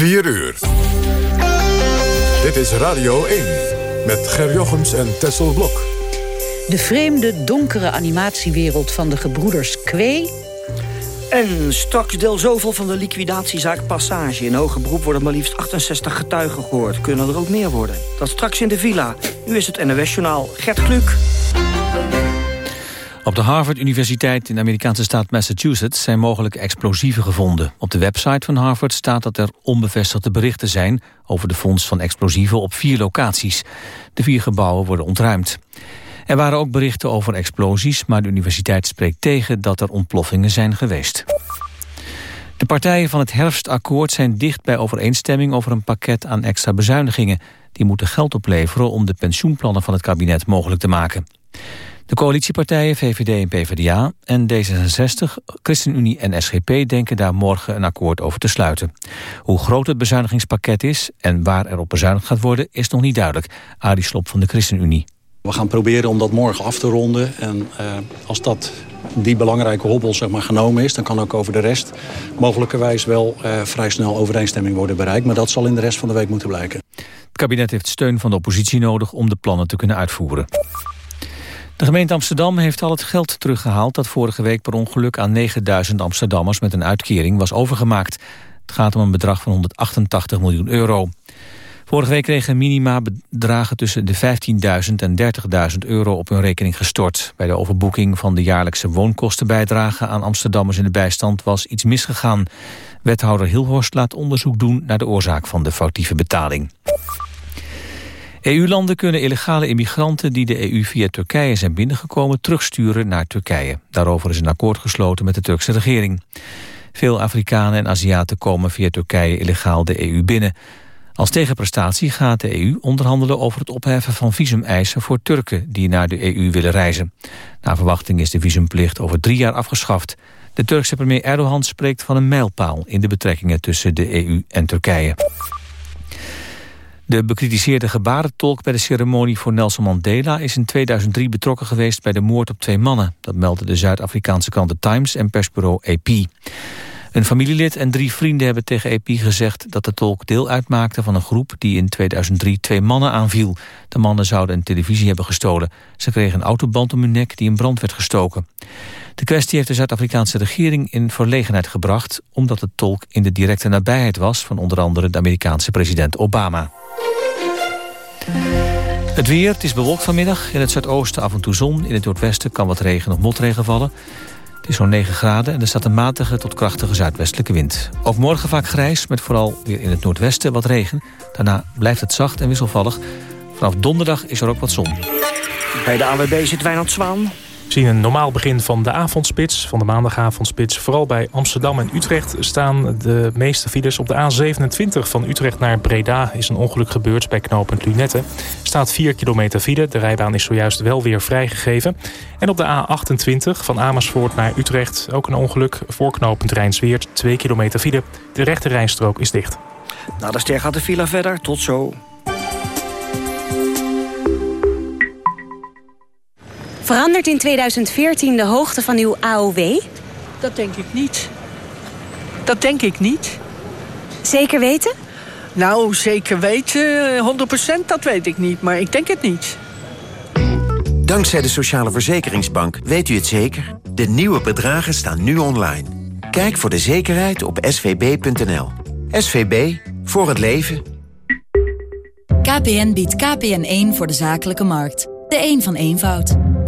4 uur. Dit is Radio 1 met Ger Jochems en Tessel Blok. De vreemde, donkere animatiewereld van de gebroeders Kwee... En straks deel zoveel van de liquidatiezaak Passage. In hoger beroep worden maar liefst 68 getuigen gehoord. Kunnen er ook meer worden. Dat straks in de villa. Nu is het NOS-journaal Gert Kluk. Op de Harvard Universiteit in de Amerikaanse staat Massachusetts zijn mogelijk explosieven gevonden. Op de website van Harvard staat dat er onbevestigde berichten zijn over de vondst van explosieven op vier locaties. De vier gebouwen worden ontruimd. Er waren ook berichten over explosies, maar de universiteit spreekt tegen dat er ontploffingen zijn geweest. De partijen van het herfstakkoord zijn dicht bij overeenstemming over een pakket aan extra bezuinigingen. Die moeten geld opleveren om de pensioenplannen van het kabinet mogelijk te maken. De coalitiepartijen VVD en PvdA en D66, ChristenUnie en SGP denken daar morgen een akkoord over te sluiten. Hoe groot het bezuinigingspakket is en waar er op bezuinigd gaat worden is nog niet duidelijk. Arie Slop van de ChristenUnie. We gaan proberen om dat morgen af te ronden. En uh, als dat die belangrijke hobbel zeg maar, genomen is... dan kan ook over de rest mogelijkerwijs wel uh, vrij snel overeenstemming worden bereikt. Maar dat zal in de rest van de week moeten blijken. Het kabinet heeft steun van de oppositie nodig om de plannen te kunnen uitvoeren. De gemeente Amsterdam heeft al het geld teruggehaald... dat vorige week per ongeluk aan 9000 Amsterdammers met een uitkering was overgemaakt. Het gaat om een bedrag van 188 miljoen euro. Vorige week kregen minima bedragen tussen de 15.000 en 30.000 euro op hun rekening gestort. Bij de overboeking van de jaarlijkse woonkostenbijdrage aan Amsterdammers in de bijstand was iets misgegaan. Wethouder Hilhorst laat onderzoek doen naar de oorzaak van de foutieve betaling. EU-landen kunnen illegale immigranten die de EU via Turkije zijn binnengekomen terugsturen naar Turkije. Daarover is een akkoord gesloten met de Turkse regering. Veel Afrikanen en Aziaten komen via Turkije illegaal de EU binnen. Als tegenprestatie gaat de EU onderhandelen over het opheffen van visumeisen voor Turken die naar de EU willen reizen. Naar verwachting is de visumplicht over drie jaar afgeschaft. De Turkse premier Erdogan spreekt van een mijlpaal in de betrekkingen tussen de EU en Turkije. De bekritiseerde gebarentolk bij de ceremonie voor Nelson Mandela... is in 2003 betrokken geweest bij de moord op twee mannen. Dat meldde de Zuid-Afrikaanse krant The Times en persbureau AP. Een familielid en drie vrienden hebben tegen EP gezegd dat de tolk deel uitmaakte van een groep die in 2003 twee mannen aanviel. De mannen zouden een televisie hebben gestolen. Ze kregen een autoband om hun nek die in brand werd gestoken. De kwestie heeft de Zuid-Afrikaanse regering in verlegenheid gebracht... omdat de tolk in de directe nabijheid was van onder andere de Amerikaanse president Obama. Het weer, het is bewolkt vanmiddag. In het zuidoosten af en toe zon. In het noordwesten kan wat regen of motregen vallen. Is zo'n 9 graden en er staat een matige tot krachtige zuidwestelijke wind. Ook morgen vaak grijs, met vooral weer in het noordwesten wat regen. Daarna blijft het zacht en wisselvallig. Vanaf donderdag is er ook wat zon. Bij de AWB zit Wijnand Zwaan zien een normaal begin van de avondspits, van de maandagavondspits. Vooral bij Amsterdam en Utrecht staan de meeste files. Op de A27 van Utrecht naar Breda is een ongeluk gebeurd bij knooppunt Lunette. staat 4 kilometer file. De rijbaan is zojuist wel weer vrijgegeven. En op de A28 van Amersfoort naar Utrecht ook een ongeluk. Voor knooppunt Rijnsweert 2 kilometer file. De rechte rijstrook is dicht. Na de ster gaat de file verder. Tot zo. Verandert in 2014 de hoogte van uw AOW? Dat denk ik niet. Dat denk ik niet. Zeker weten? Nou, zeker weten, 100% dat weet ik niet, maar ik denk het niet. Dankzij de Sociale Verzekeringsbank weet u het zeker. De nieuwe bedragen staan nu online. Kijk voor de zekerheid op svb.nl. SVB, voor het leven. KPN biedt KPN1 voor de zakelijke markt. De een van eenvoud.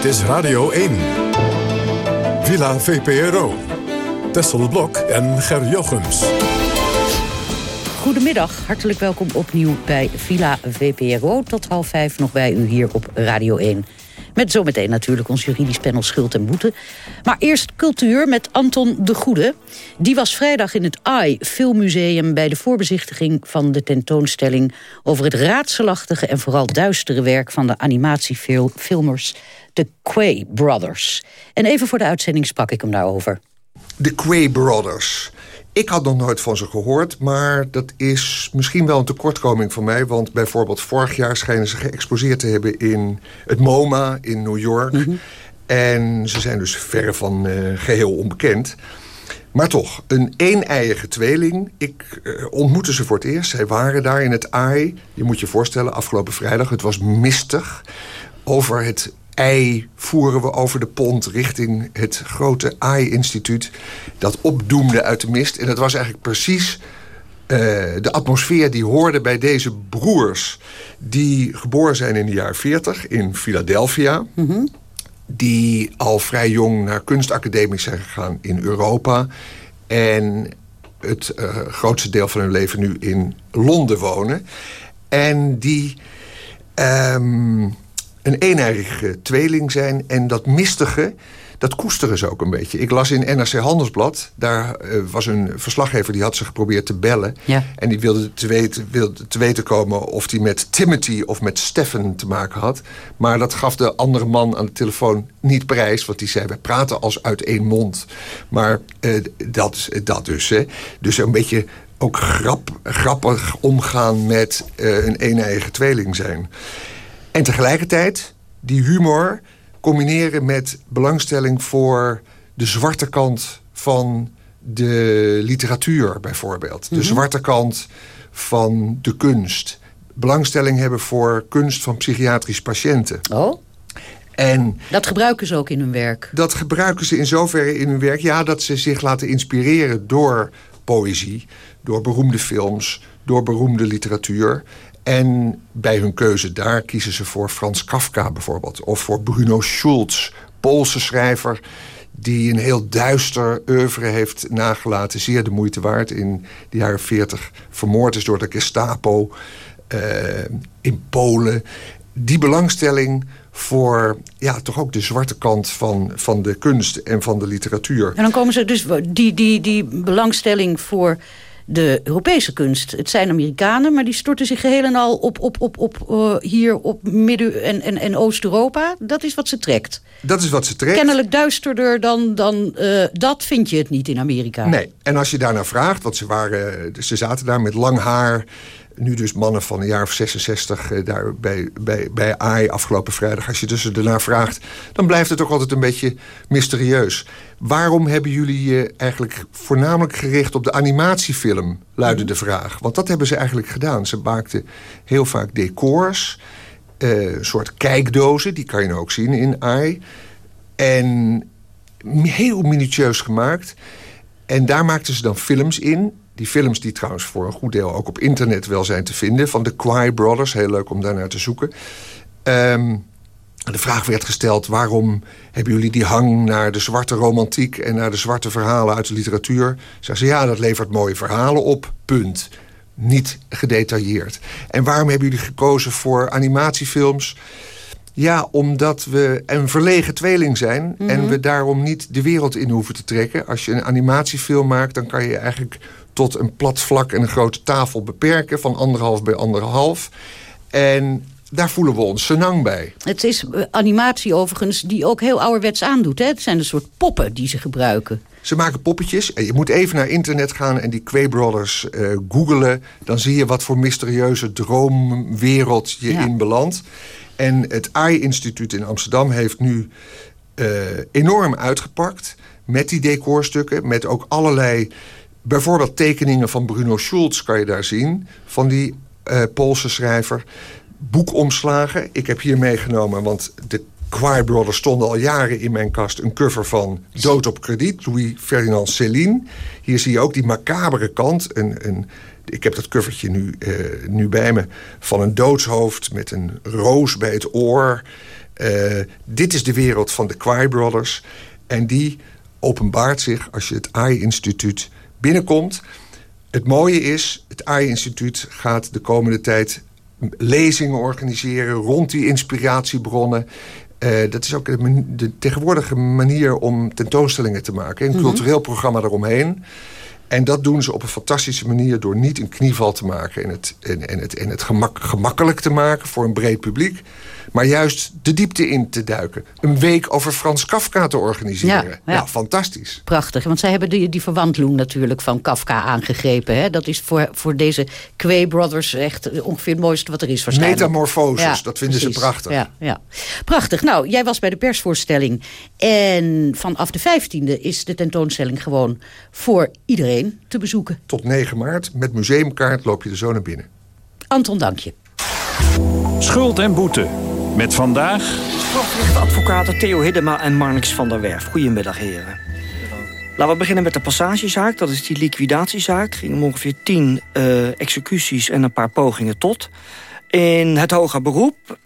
Dit is Radio 1. Villa VPRO. Tessel Blok en Ger Jochems. Goedemiddag, hartelijk welkom opnieuw bij Villa VPRO. Tot half vijf nog bij u hier op Radio 1. Met zometeen natuurlijk ons juridisch panel Schuld en Boete. Maar eerst cultuur met Anton de Goede. Die was vrijdag in het AI Filmmuseum... bij de voorbezichtiging van de tentoonstelling... over het raadselachtige en vooral duistere werk... van de animatiefilmers de Quay Brothers. En even voor de uitzending sprak ik hem daarover. De Quay Brothers. Ik had nog nooit van ze gehoord, maar dat is misschien wel een tekortkoming van mij. Want bijvoorbeeld vorig jaar schijnen ze geëxposeerd te hebben in het MoMA in New York. Mhm. En ze zijn dus verre van uh, geheel onbekend. Maar toch, een een-eiige tweeling. Ik uh, ontmoette ze voor het eerst. Zij waren daar in het AI. Je moet je voorstellen, afgelopen vrijdag. Het was mistig. Over het ei voeren we over de pont richting het grote AI-instituut. Dat opdoemde uit de mist. En dat was eigenlijk precies uh, de atmosfeer die hoorde bij deze broers. Die geboren zijn in de jaren 40 in Philadelphia. Mm Die al vrij jong naar kunstacademies zijn gegaan in Europa. En het uh, grootste deel van hun leven nu in Londen wonen. En die... Um, een eenijige tweeling zijn. En dat mistige, dat koesteren ze ook een beetje. Ik las in NRC Handelsblad, daar uh, was een verslaggever... die had ze geprobeerd te bellen. Ja. En die wilde te, weten, wilde te weten komen of hij met Timothy of met Stefan te maken had. Maar dat gaf de andere man aan de telefoon niet prijs. Want die zei, we praten als uit één mond. Maar uh, dat, dat dus. Hè. Dus een beetje ook grap, grappig omgaan met uh, een eenijige tweeling zijn. En tegelijkertijd die humor combineren met belangstelling voor de zwarte kant van de literatuur bijvoorbeeld. De mhm. zwarte kant van de kunst. Belangstelling hebben voor kunst van psychiatrische patiënten. Oh? En dat gebruiken ze ook in hun werk? Dat gebruiken ze in zoverre in hun werk... ja, dat ze zich laten inspireren door poëzie... door beroemde films, door beroemde literatuur... En bij hun keuze daar kiezen ze voor Frans Kafka bijvoorbeeld. Of voor Bruno Schulz, Poolse schrijver die een heel duister oeuvre heeft nagelaten. Zeer de moeite waard. In de jaren 40 vermoord is door de Gestapo uh, in Polen. Die belangstelling voor ja, toch ook de zwarte kant van, van de kunst en van de literatuur. En dan komen ze dus die, die, die belangstelling voor de Europese kunst. Het zijn Amerikanen, maar die storten zich geheel en al op, op, op, op uh, hier op Midden- en, en, en Oost-Europa. Dat is wat ze trekt. Dat is wat ze trekt. Kennelijk duisterder dan, dan uh, dat vind je het niet in Amerika. Nee, en als je daarnaar vraagt, want ze, waren, ze zaten daar met lang haar nu dus mannen van een jaar of 66 uh, daar bij, bij, bij AI afgelopen vrijdag. Als je dus ernaar vraagt, dan blijft het ook altijd een beetje mysterieus. Waarom hebben jullie je eigenlijk voornamelijk gericht op de animatiefilm, luidde de vraag. Want dat hebben ze eigenlijk gedaan. Ze maakten heel vaak decors, uh, een soort kijkdozen, die kan je nou ook zien in AI. En heel minutieus gemaakt. En daar maakten ze dan films in. Die films die trouwens voor een goed deel ook op internet wel zijn te vinden... van de Quai Brothers, heel leuk om daarnaar te zoeken. Um, de vraag werd gesteld, waarom hebben jullie die hang naar de zwarte romantiek... en naar de zwarte verhalen uit de literatuur? Zeggen ze, ja, dat levert mooie verhalen op, punt. Niet gedetailleerd. En waarom hebben jullie gekozen voor animatiefilms... Ja, omdat we een verlegen tweeling zijn... en mhm. we daarom niet de wereld in hoeven te trekken. Als je een animatiefilm maakt, dan kan je eigenlijk tot een plat vlak en een grote tafel beperken... van anderhalf bij anderhalf. En daar voelen we ons senang bij. Het is eh, animatie overigens die ook heel ouderwets aandoet. Hè? Het zijn een soort poppen die ze gebruiken. Ze maken poppetjes. En je moet even naar internet gaan en die Quay Brothers uh, googelen. Dan zie je wat voor mysterieuze droomwereld je in belandt. En het AI-instituut in Amsterdam heeft nu uh, enorm uitgepakt... met die decorstukken, met ook allerlei Bijvoorbeeld tekeningen van Bruno Schulz kan je daar zien. Van die uh, Poolse schrijver. Boekomslagen. Ik heb hier meegenomen, want de Quire Brothers stonden al jaren in mijn kast... een cover van Dood op krediet, Louis Ferdinand Céline. Hier zie je ook die macabere kant. Een, ik heb dat covertje nu, uh, nu bij me. Van een doodshoofd met een roos bij het oor. Uh, dit is de wereld van de Quire Brothers. En die openbaart zich als je het AI-instituut binnenkomt. Het mooie is, het AI-instituut gaat de komende tijd lezingen organiseren... rond die inspiratiebronnen. Uh, dat is ook de, de, tegenwoordige manier om tentoonstellingen te maken. Een mm cultureel programma eromheen. En dat doen ze op een fantastische manier... door niet een knieval te maken en het, en, en het, en het gemak, gemakkelijk te maken voor een breed publiek maar juist de diepte in te duiken. Een week over Frans Kafka te organiseren. Ja, fantastisch. Prachtig, want zij hebben die, die verwantloen natuurlijk van Kafka aangegrepen. Hè? Dat is voor, voor deze Quay Brothers echt ongeveer het mooiste wat er is waarschijnlijk. Metamorfoses, dat vinden ze prachtig. Ja, ja. Prachtig. Nou, jij was bij de persvoorstelling. En vanaf de 15e is de tentoonstelling gewoon voor iedereen te bezoeken. Tot 9 maart. Met museumkaart loop je er zo naar binnen. Anton, dank je. Schuld en boete. Met vandaag... Strafrechtadvocaten Theo Hiddema en Marnix van der Werf. Goedemiddag, heren. Laten we beginnen met de passagezaak. Dat is die liquidatiezaak. Ging om ongeveer tien uh, executies en een paar pogingen tot. In het hoger beroep,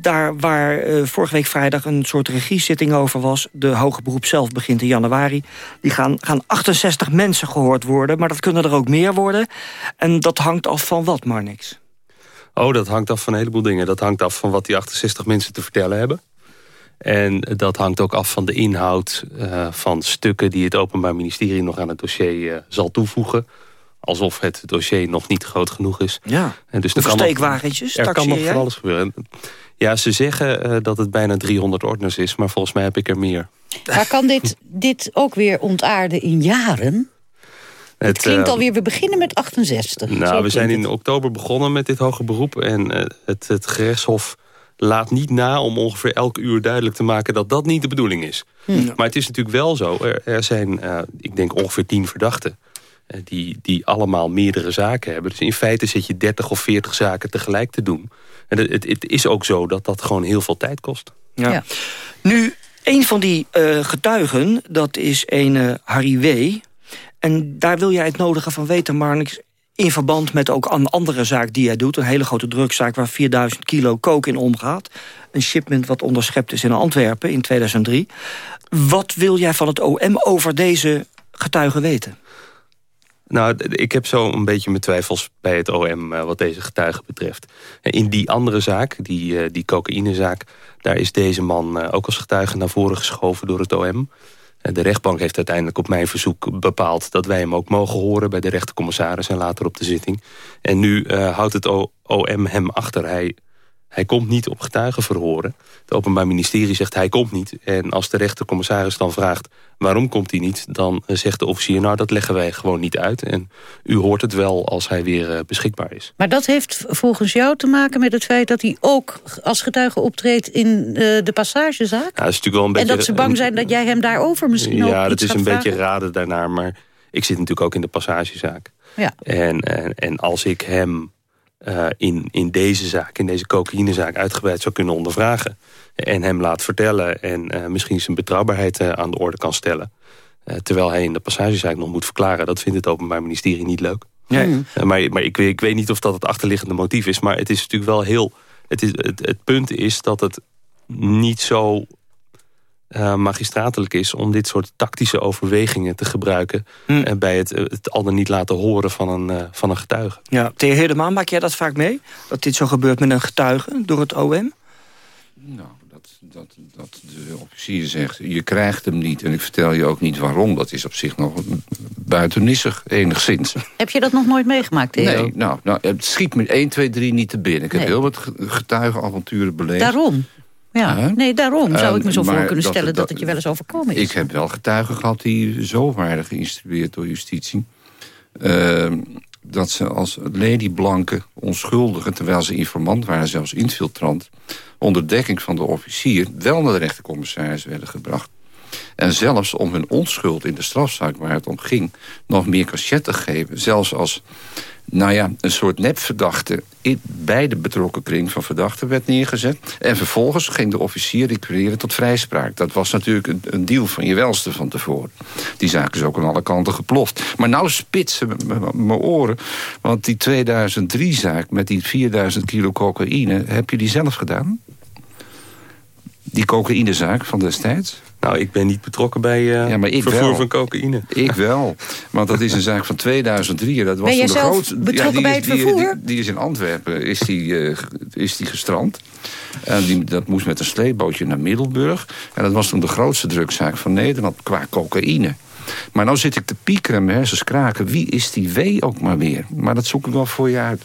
daar waar uh, vorige week vrijdag een soort regiezitting over was... de hoger beroep zelf begint in januari... die gaan, gaan 68 mensen gehoord worden, maar dat kunnen er ook meer worden. En dat hangt af van wat, Marnix? Oh, dat hangt af van een heleboel dingen. Dat hangt af van wat die 68 mensen te vertellen hebben. En dat hangt ook af van de inhoud uh, van stukken... die het Openbaar Ministerie nog aan het dossier uh, zal toevoegen. Alsof het dossier nog niet groot genoeg is. Ja, en dus Hoeveel steekwagentjes? Er kan nog van alles gebeuren. Ja, ze zeggen uh, dat het bijna 300 ordners is... maar volgens mij heb ik er meer. Maar kan dit, dit ook weer ontaarden in jaren? Het, klinkt uh, alweer, we beginnen met 68. Nou, we zijn in oktober begonnen met dit hoge beroep. En uh, het, het gerechtshof laat niet na om ongeveer elk uur duidelijk te maken... dat dat niet de bedoeling is. Hm. Maar het is natuurlijk wel zo. Er, er zijn, uh, ik denk, ongeveer tien verdachten... Die, die allemaal meerdere zaken hebben. Dus in feite zit je 30 of 40 zaken tegelijk te doen. En het, het, het is ook zo dat dat gewoon heel veel tijd kost. Ja. ja. Nu, een van die getuigen, dat is een Harry W., en daar wil jij het nodige van weten, Marnix... in verband met ook een andere zaak die jij doet. Een hele grote drugszaak waar 4000 kilo coke in omgaat. Een shipment wat onderschept is in Antwerpen in 2003. Wat wil jij van het OM over deze getuigen weten? Nou, ik heb zo een beetje mijn twijfels bij het OM uh, wat deze getuigen betreft. In die andere zaak, die, uh, die cocaïnezaak... daar is deze man ook als getuige naar voren geschoven door het OM. De rechtbank heeft uiteindelijk op mijn verzoek bepaald... dat wij hem ook mogen horen bij de rechtercommissaris en later op de zitting. En nu uh, houdt het OM hem achter. Hij hij komt niet op getuigenverhoren. Het Openbaar Ministerie zegt hij komt niet. En als de rechtercommissaris dan vraagt waarom komt hij niet... dan zegt de officier nou dat leggen wij gewoon niet uit. En u hoort het wel als hij weer uh, beschikbaar is. Maar dat heeft volgens jou te maken met het feit dat hij ook als getuige optreedt... in uh, de passagezaak? Ja, dat is natuurlijk wel een beetje, en dat ze bang zijn dat jij hem daarover misschien ja, ook Ja, dat is een vragen? beetje raden daarnaar. Maar ik zit natuurlijk ook in de passagezaak. Ja. En, en, en als ik hem uh, in, in deze zaak, in deze cocaïnezaak... uitgebreid zou kunnen ondervragen. En hem laat vertellen en uh, misschien zijn betrouwbaarheid uh, aan de orde kan stellen. terwijl hij in de passagezaak nog moet verklaren. Dat vindt het Openbaar Ministerie niet leuk. Nee. Maar maar ik, weet, ik weet niet of dat het achterliggende motief is. Maar het is natuurlijk wel heel... Het, is, het, het punt is dat het niet zo uh, magistratelijk is... om dit soort tactische overwegingen te gebruiken... Mm. bij het, het al dan niet laten horen van een, uh, van een getuige. Ja, Theo Heerdemaan, maak jij dat vaak mee? Dat dit zo gebeurt met een getuige door het OM? Nou, dat, dat, dat de officier zegt, je krijgt hem niet... en ik vertel je ook niet waarom. Dat is op zich nog buitennissig, enigszins. Heb je dat nog nooit meegemaakt, Theo? Nee, nou, nou het schiet me 1, 2, 3 niet te binnen. Ik heb heel wat getuigenavonturen beleefd. Daarom? Ja, nee, daarom zou ik me zo uh, voor kunnen stellen dat, dat, het je wel eens overkomen is. Ik heb wel getuigen gehad die zo waren geïnstrueerd door justitie... Uh, dat ze als ladyblanke onschuldigen, terwijl ze informant waren, zelfs infiltrant... onder dekking van de officier wel naar de rechtercommissaris werden gebracht. En zelfs om hun onschuld in de strafzaak waar het om ging... nog meer cachet te geven, zelfs als nou ja, een soort nepverdachte in, bij de betrokken kring van verdachten werd neergezet. En vervolgens ging de officier recurreren tot vrijspraak. Dat was natuurlijk een, een deal van je welste van tevoren. Die zaak is ook aan alle kanten geploft. Maar nou spitsen mijn oren. Want die 2003-zaak met die 4000 kilo cocaïne... heb je die zelf gedaan? Die cocaïnezaak van destijds? Nou, ik ben niet betrokken bij uh, ja, maar ik vervoer wel. van cocaïne. Ik wel, want dat is een zaak van 2003. Dat was ben zelf grootste, betrokken ja, bij het die, vervoer? Die, die, is in Antwerpen is die, uh, is die gestrand. En die, dat moest met een sleepbootje naar Middelburg. En dat was toen de grootste drugzaak van Nederland qua cocaïne. Maar nou zit ik te piekeren en mijn hersens kraken. Wie is die W ook maar weer? Maar dat zoek ik wel voor je uit.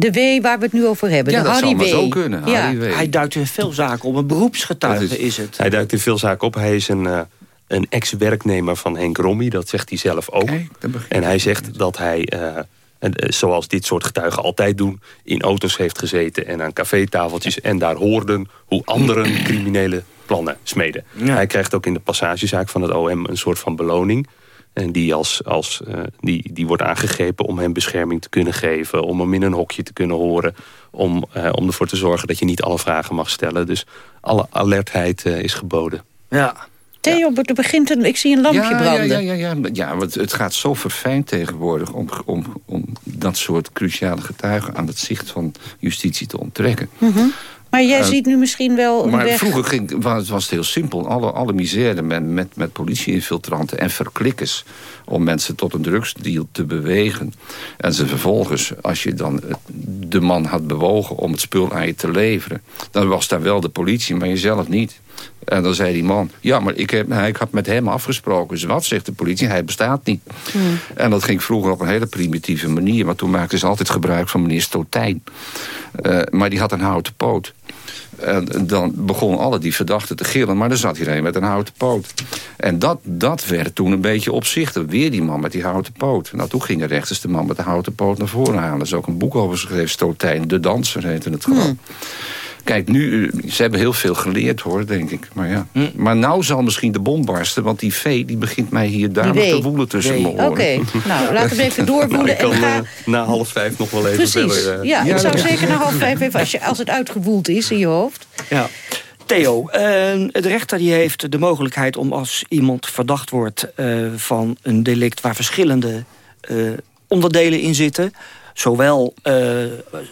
De W waar we het nu over hebben, Ja, de dat Harry zou maar W. zo kunnen, Ja. Harry W. Hij duikt in veel zaken op. Een beroepsgetuige is, het. Hij duikt in veel zaken op. Hij is een, eh, een ex-werknemer van Henk Rommy. Dat zegt hij zelf ook. en hij zegt dat hij, eh, en, eh, zoals dit soort getuigen altijd doen... in auto's heeft gezeten en aan cafétafeltjes... en daar hoorden hoe anderen criminele plannen smeden. Hij krijgt ook in de passagezaak van het OM een soort van beloning... En die, als, als, eh, die, die wordt aangegrepen om hem bescherming te kunnen geven... om hem in een hokje te kunnen horen... om, eh, om ervoor te zorgen dat je niet alle vragen mag stellen. Dus alle alertheid eh, is geboden. Ja. Theo, er begint een, ik zie een lampje ja, branden. Ja, ja, ja, ja. ja want het gaat zo verfijnd tegenwoordig... Om, om, om dat soort cruciale getuigen aan het zicht van justitie te onttrekken. Mhm. Maar jij Eh, ziet nu misschien wel Maar weg... vroeger ging, was, was het heel simpel. Alle, alle misère met, met, met politie-infiltranten en verklikkers... om mensen tot een drugsdeal te bewegen. En ze vervolgens, als je dan de man had bewogen... om het spul aan je te leveren... dan was daar wel de politie, maar jezelf niet. En dan zei die man... ja, maar ik, heb, nou, ik had met hem afgesproken. Dus wat, zegt de politie? Hij bestaat niet. En dat ging vroeger op een hele primitieve manier. Maar toen maakten ze altijd gebruik van meneer Stotijn. Eh, maar die had een houten poot. En dan begonnen alle die verdachten te gillen. Maar er zat hier een met een houten poot. En dat, dat werd toen een beetje opzichtig. Weer die man met die houten poot. Nou, toen ging de rechters de man met de houten poot naar voren halen. Er is ook een boek over geschreven. Stotijn, de danser heette het gewoon. Kijk, nu, eh, ze hebben heel veel geleerd hoor, denk ik. Maar ja. Maar nou zal misschien de bom barsten. Want die vee die begint mij hier daar nog wee. te woelen tussen mijn oren. Oké, nou, laten we even doorwoelen. Nou, ik kan en ga... eh, na half vijf nog wel even Precies, verder. eh. ja, ik zou zeker na half vijf even, als, je, als het uitgewoeld is in je hoofd. Ja. Theo, eh, de rechter die heeft de mogelijkheid om als iemand verdacht wordt... eh, van een delict waar verschillende eh, onderdelen in zitten... zowel eh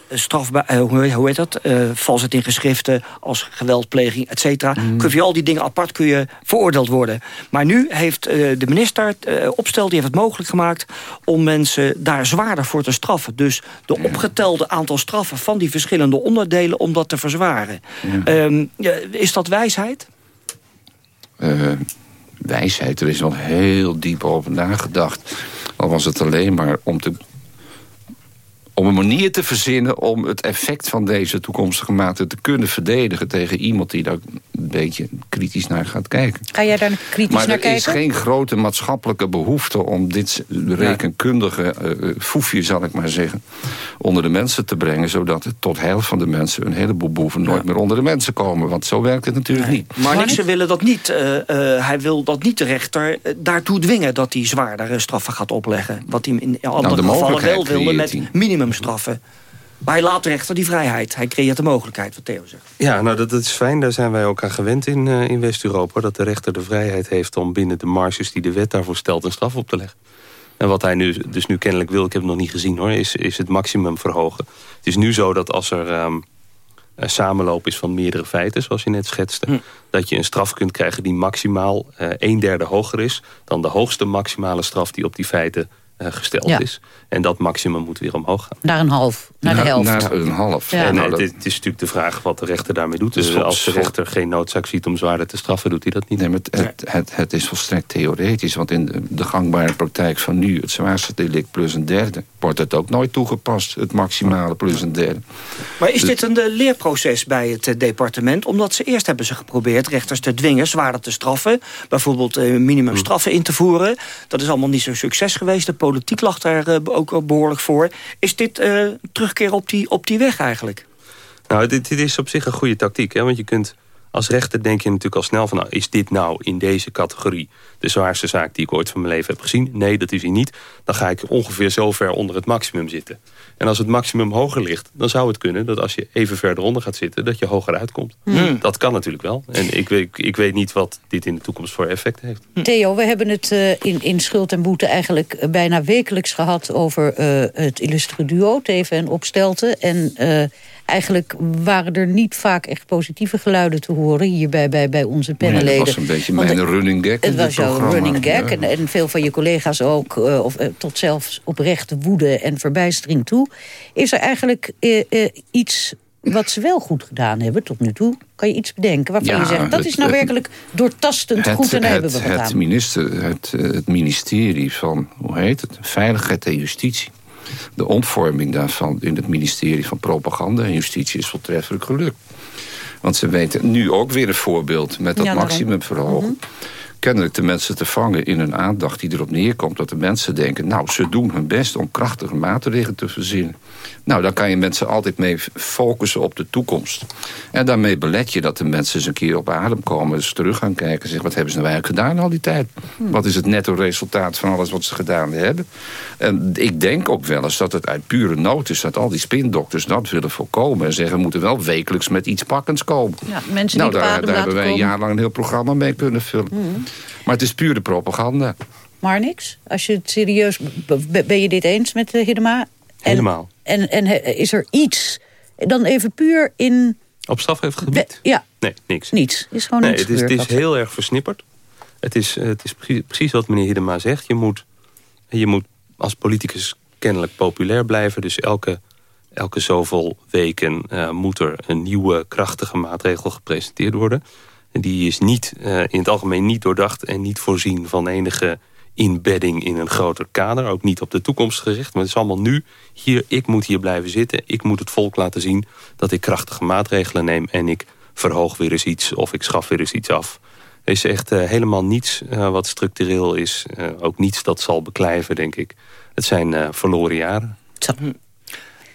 strafbaar, eh, hoe hoe heet dat, eh valsheid in geschriften... als geweldpleging, et cetera. Kun je al die dingen apart kun je veroordeeld worden. Maar nu heeft de minister opstel, die heeft het mogelijk gemaakt... om mensen daar zwaarder voor te straffen. Dus de opgetelde aantal straffen van die verschillende onderdelen... om dat te verzwaren. Ehm, is dat wijsheid? wijsheid. Er is wel heel diep over nagedacht. Al was het alleen maar om te om een manier te verzinnen om het effect van deze toekomstige maten te kunnen verdedigen tegen iemand die daar een beetje kritisch naar gaat kijken. Ga jij daar kritisch maar naar er kijken? is geen grote maatschappelijke behoefte om dit rekenkundige uh, foefje, zal ik maar zeggen, onder de mensen te brengen, zodat het tot heil van de mensen een heleboel boeven nooit meer onder de mensen komen. Want zo werkt het natuurlijk niet. Maar Nixon willen dat niet. Uh, uh, hij wil dat niet de rechter uh, daartoe dwingen dat hij zwaardere straffen gaat opleggen. Wat hij in andere nou, gevallen wel wilde met hij. Minimumstraffen. Maar hij laat de rechter die vrijheid. Hij creëert de mogelijkheid, wat Theo zegt. Ja, nou dat, dat is fijn. Daar zijn wij ook aan gewend in, uh, in West-Europa. Dat de rechter de vrijheid heeft om binnen de marges die de wet daarvoor stelt... een straf op te leggen. En wat hij nu, dus nu kennelijk wil, ik heb het nog niet gezien hoor... is, is het maximum verhogen. Het is nu zo dat als er um, een samenloop is van meerdere feiten... zoals je net schetste... Hm. dat je een straf kunt krijgen die maximaal uh, een derde hoger is... dan de hoogste maximale straf die op die feiten gesteld ja. is. En dat maximum moet weer omhoog gaan. Naar een half, naar de helft. Naar een half. Ja. En nou, het, het, is natuurlijk de vraag wat de rechter daarmee doet. Dus als de rechter geen noodzaak ziet om zwaarder te straffen, doet hij dat niet. Nee, maar het, het, het, het is volstrekt theoretisch. Want in de, de, gangbare praktijk van nu, het zwaarste delict plus een derde... wordt het ook nooit toegepast, het maximale plus een derde. Maar is dit een de, leerproces bij het uh, departement? Omdat ze eerst hebben ze geprobeerd rechters te dwingen zwaarder te straffen. Bijvoorbeeld minimumstraffen in te voeren. Dat is allemaal niet zo'n succes geweest. De politiek lag daar ook behoorlijk voor. Is dit uh, terugkeer op die, op die weg eigenlijk? Nou, dit, dit is op zich een goede tactiek. Hè? Want je kunt als rechter denk je natuurlijk al snel van... Nou, is dit nou in deze categorie de zwaarste zaak die ik ooit van mijn leven heb gezien? Nee, dat is hij niet. Dan ga ik ongeveer zo ver onder het maximum zitten. En als het maximum hoger ligt, dan zou het kunnen... dat als je even verder onder gaat zitten, dat je hoger uitkomt. Hmm. Dat kan natuurlijk wel. En ik weet, ik weet niet wat dit in de toekomst voor effect heeft. Theo, we hebben het uh, in, in Schuld en Boete eigenlijk bijna wekelijks gehad... over uh, het illustre duo, Teven en Opstelten. En uh, eigenlijk waren er niet vaak echt positieve geluiden te horen... hier bij, bij, bij onze panelleden. Nee, dat was een beetje Want mijn running gag Het was jouw running gag. Ja. En, en, veel van je collega's ook, uh, of, uh, tot zelfs oprechte woede en verbijstering toe. Is er eigenlijk uh, iets wat ze wel goed gedaan hebben tot nu toe? Kan je iets bedenken waarvan je zegt... dat is nou werkelijk doortastend goed en hebben we wat het? Minister, het, eh, het ministerie van, hoe heet het? Veiligheid en Justitie. De ontvorming daarvan in het ministerie van Propaganda en Justitie is voltreffelijk gelukt. Want ze weten nu ook weer een voorbeeld met dat Ja, daarom. maximum verhogen. Kennelijk de mensen te vangen in een aandacht die erop neerkomt... dat de mensen denken, nou, ze doen hun best om krachtige maatregelen te verzinnen. Nou, dan kan je mensen altijd mee focussen op de toekomst. En daarmee belet je dat de mensen eens een keer op adem komen... eens terug gaan kijken en zeggen, wat hebben ze nou eigenlijk gedaan al die tijd? Wat is het netto resultaat van alles wat ze gedaan hebben? En ik denk ook wel eens dat het uit pure nood is... dat al die spindokters dat willen voorkomen... en zeggen, we moeten wel wekelijks met iets pakkends komen. Ja, mensen nou, daar, daar hebben wij een jaar lang een heel programma mee kunnen vullen. Mhm. Maar het is pure propaganda. Maar niks? Als je het serieus... Ben je dit eens met Hiddema? En, Helemaal. En, en he- is er iets, dan even puur in... Op strafrechtgebied? Ja, Nee, niks. niets. Is gewoon nee, niets het is, het is gebeurd. heel erg versnipperd. Het is, eh, het is precies, wat meneer Hiddema zegt. Je moet, je moet als politicus kennelijk populair blijven. Dus elke, elke zoveel weken eh, moet er een nieuwe krachtige maatregel gepresenteerd worden. Die is niet, eh, in het algemeen niet doordacht en niet voorzien van enige inbedding in een groter kader. Ook niet op de toekomst gericht. Maar het is allemaal nu. Hier, ik moet hier blijven zitten. Ik moet het volk laten zien dat ik krachtige maatregelen neem. En ik verhoog weer eens iets of ik schaf weer eens iets af. Er is echt eh, helemaal niets eh, wat structureel is. Ook niets dat zal beklijven, denk ik. Het zijn verloren jaren.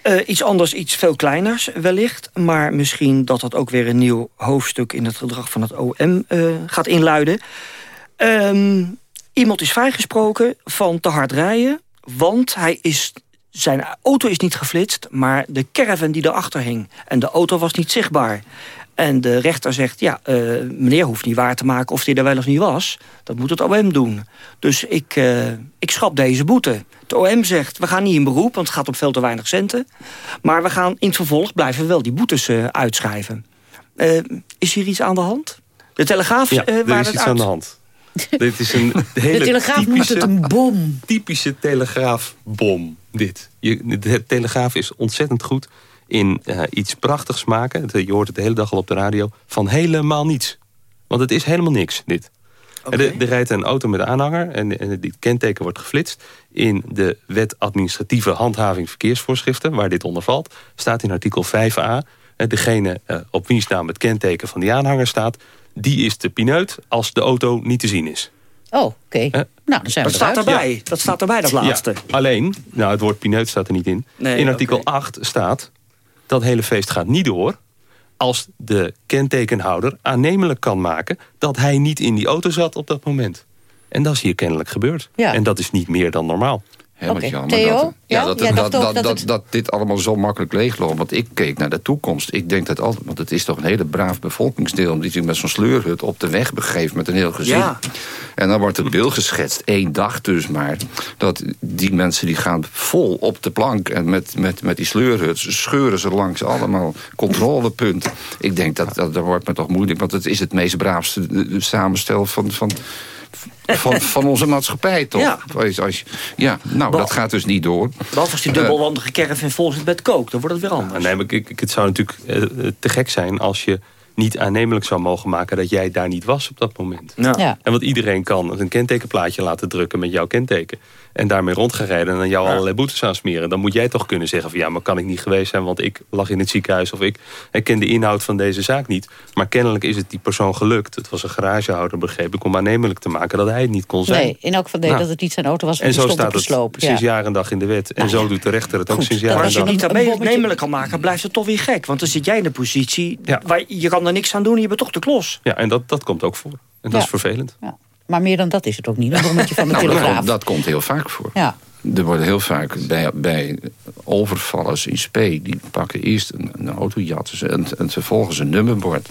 Eh, iets anders, iets veel kleiners wellicht. Maar misschien dat dat ook weer een nieuw hoofdstuk... in het gedrag van het OM eh, gaat inluiden. Ehm, iemand is vrijgesproken van te hard rijden... want hij is, zijn auto is niet geflitst... maar de caravan die erachter hing. En de auto was niet zichtbaar. En de rechter zegt, ja, eh, meneer hoeft niet waar te maken... of hij er wel of niet was. Dat moet het OM doen. Dus ik, eh, ik schrap deze boete. Het OM zegt, we gaan niet in beroep... want het gaat om veel te weinig centen. Maar we gaan in het vervolg blijven we wel die boetes eh, uitschrijven. Is hier iets aan de hand? De Telegraaf Ja, eh, er waar is het iets uit- aan de hand. Dit is een hele De Telegraaf noemt typische, het een bom. typische telegraafbom. Dit. Je, de Telegraaf is ontzettend goed in eh, iets prachtigs maken. Je hoort het de hele dag al op de radio. Van helemaal niets. Want het is helemaal niks, dit. Er, er rijdt een auto met aanhanger en, en die kenteken wordt geflitst. In de wet administratieve handhaving verkeersvoorschriften... waar dit onder valt, staat in artikel 5a... eh, degene eh, op wiens naam het kenteken van die aanhanger staat... die is de pineut als de auto niet te zien is. Oh, oké. Nou, dan zijn Dat we staat eruit. erbij. Dat staat erbij, dat laatste. Ja, alleen, nou het woord pineut staat er niet in. Nee, in artikel 8 staat, dat hele feest gaat niet door... als de kentekenhouder aannemelijk kan maken... dat hij niet in die auto zat op dat moment. En dat is hier kennelijk gebeurd. Ja. En dat is niet meer dan normaal. Oké. Theo? Dat, ja, Ja? dat, dat, dat, dat dat, het- dat dit allemaal zo makkelijk leegloopt. Want ik keek naar de toekomst. Ik denk dat altijd, want het is toch een hele braaf bevolkingsdeel... die zich met zo'n sleurhut op de weg begeeft met een heel gezin. Ja. En dan wordt het beeld geschetst, één dag dus maar... dat die mensen die gaan vol op de plank... en met, met, met die sleurhut scheuren ze langs allemaal controlepunten. Ik denk dat, dat, dat wordt me toch moeilijk... want het is het meest braafste samenstel van... van van, van onze maatschappij, toch? Ja. Als, ja, nou, dat gaat dus niet door. Behalve als die dubbelwandige caravan vol zit met kook. Dan wordt het weer anders. Nee, maar ik, ik- het zou natuurlijk eh, te gek zijn als je niet aannemelijk zou mogen maken... dat jij daar niet was op dat moment. Ja. Ja. En want iedereen kan een kentekenplaatje laten drukken met jouw kenteken. En daarmee rond gaan rijden en dan jou allerlei boetes aansmeren. Dan moet jij toch kunnen zeggen van ja, maar kan ik niet geweest zijn... want ik lag in het ziekenhuis of ik, ik ken de inhoud van deze zaak niet. Maar kennelijk is het die persoon gelukt. Het was een garagehouder, begreep ik, om aannemelijk te maken... dat hij het niet kon zijn. Nee, in elk geval nee, Nou. dat het niet zijn auto was. En zo staat het de sinds ja. jaar en dag in de wet. En Nou zo ja. doet de rechter het ook Goed, sinds dan jaar en Als je dag. het niet aannemelijk kan maken, blijft het toch weer gek. Want dan zit jij in een positie, Ja. waar je kan er niks aan doen... en je bent toch de klos. Ja, en dat, dat komt ook voor. En dat Ja. is vervelend. Ja. Maar meer dan dat is het ook niet. Een bommetje van de Nou, dat, Telegraaf. komt, dat komt heel vaak voor. Ja. Er worden heel vaak bij, bij overvallers in spe... die pakken eerst een, een auto, jatten ze en, en vervolgens een nummerbord.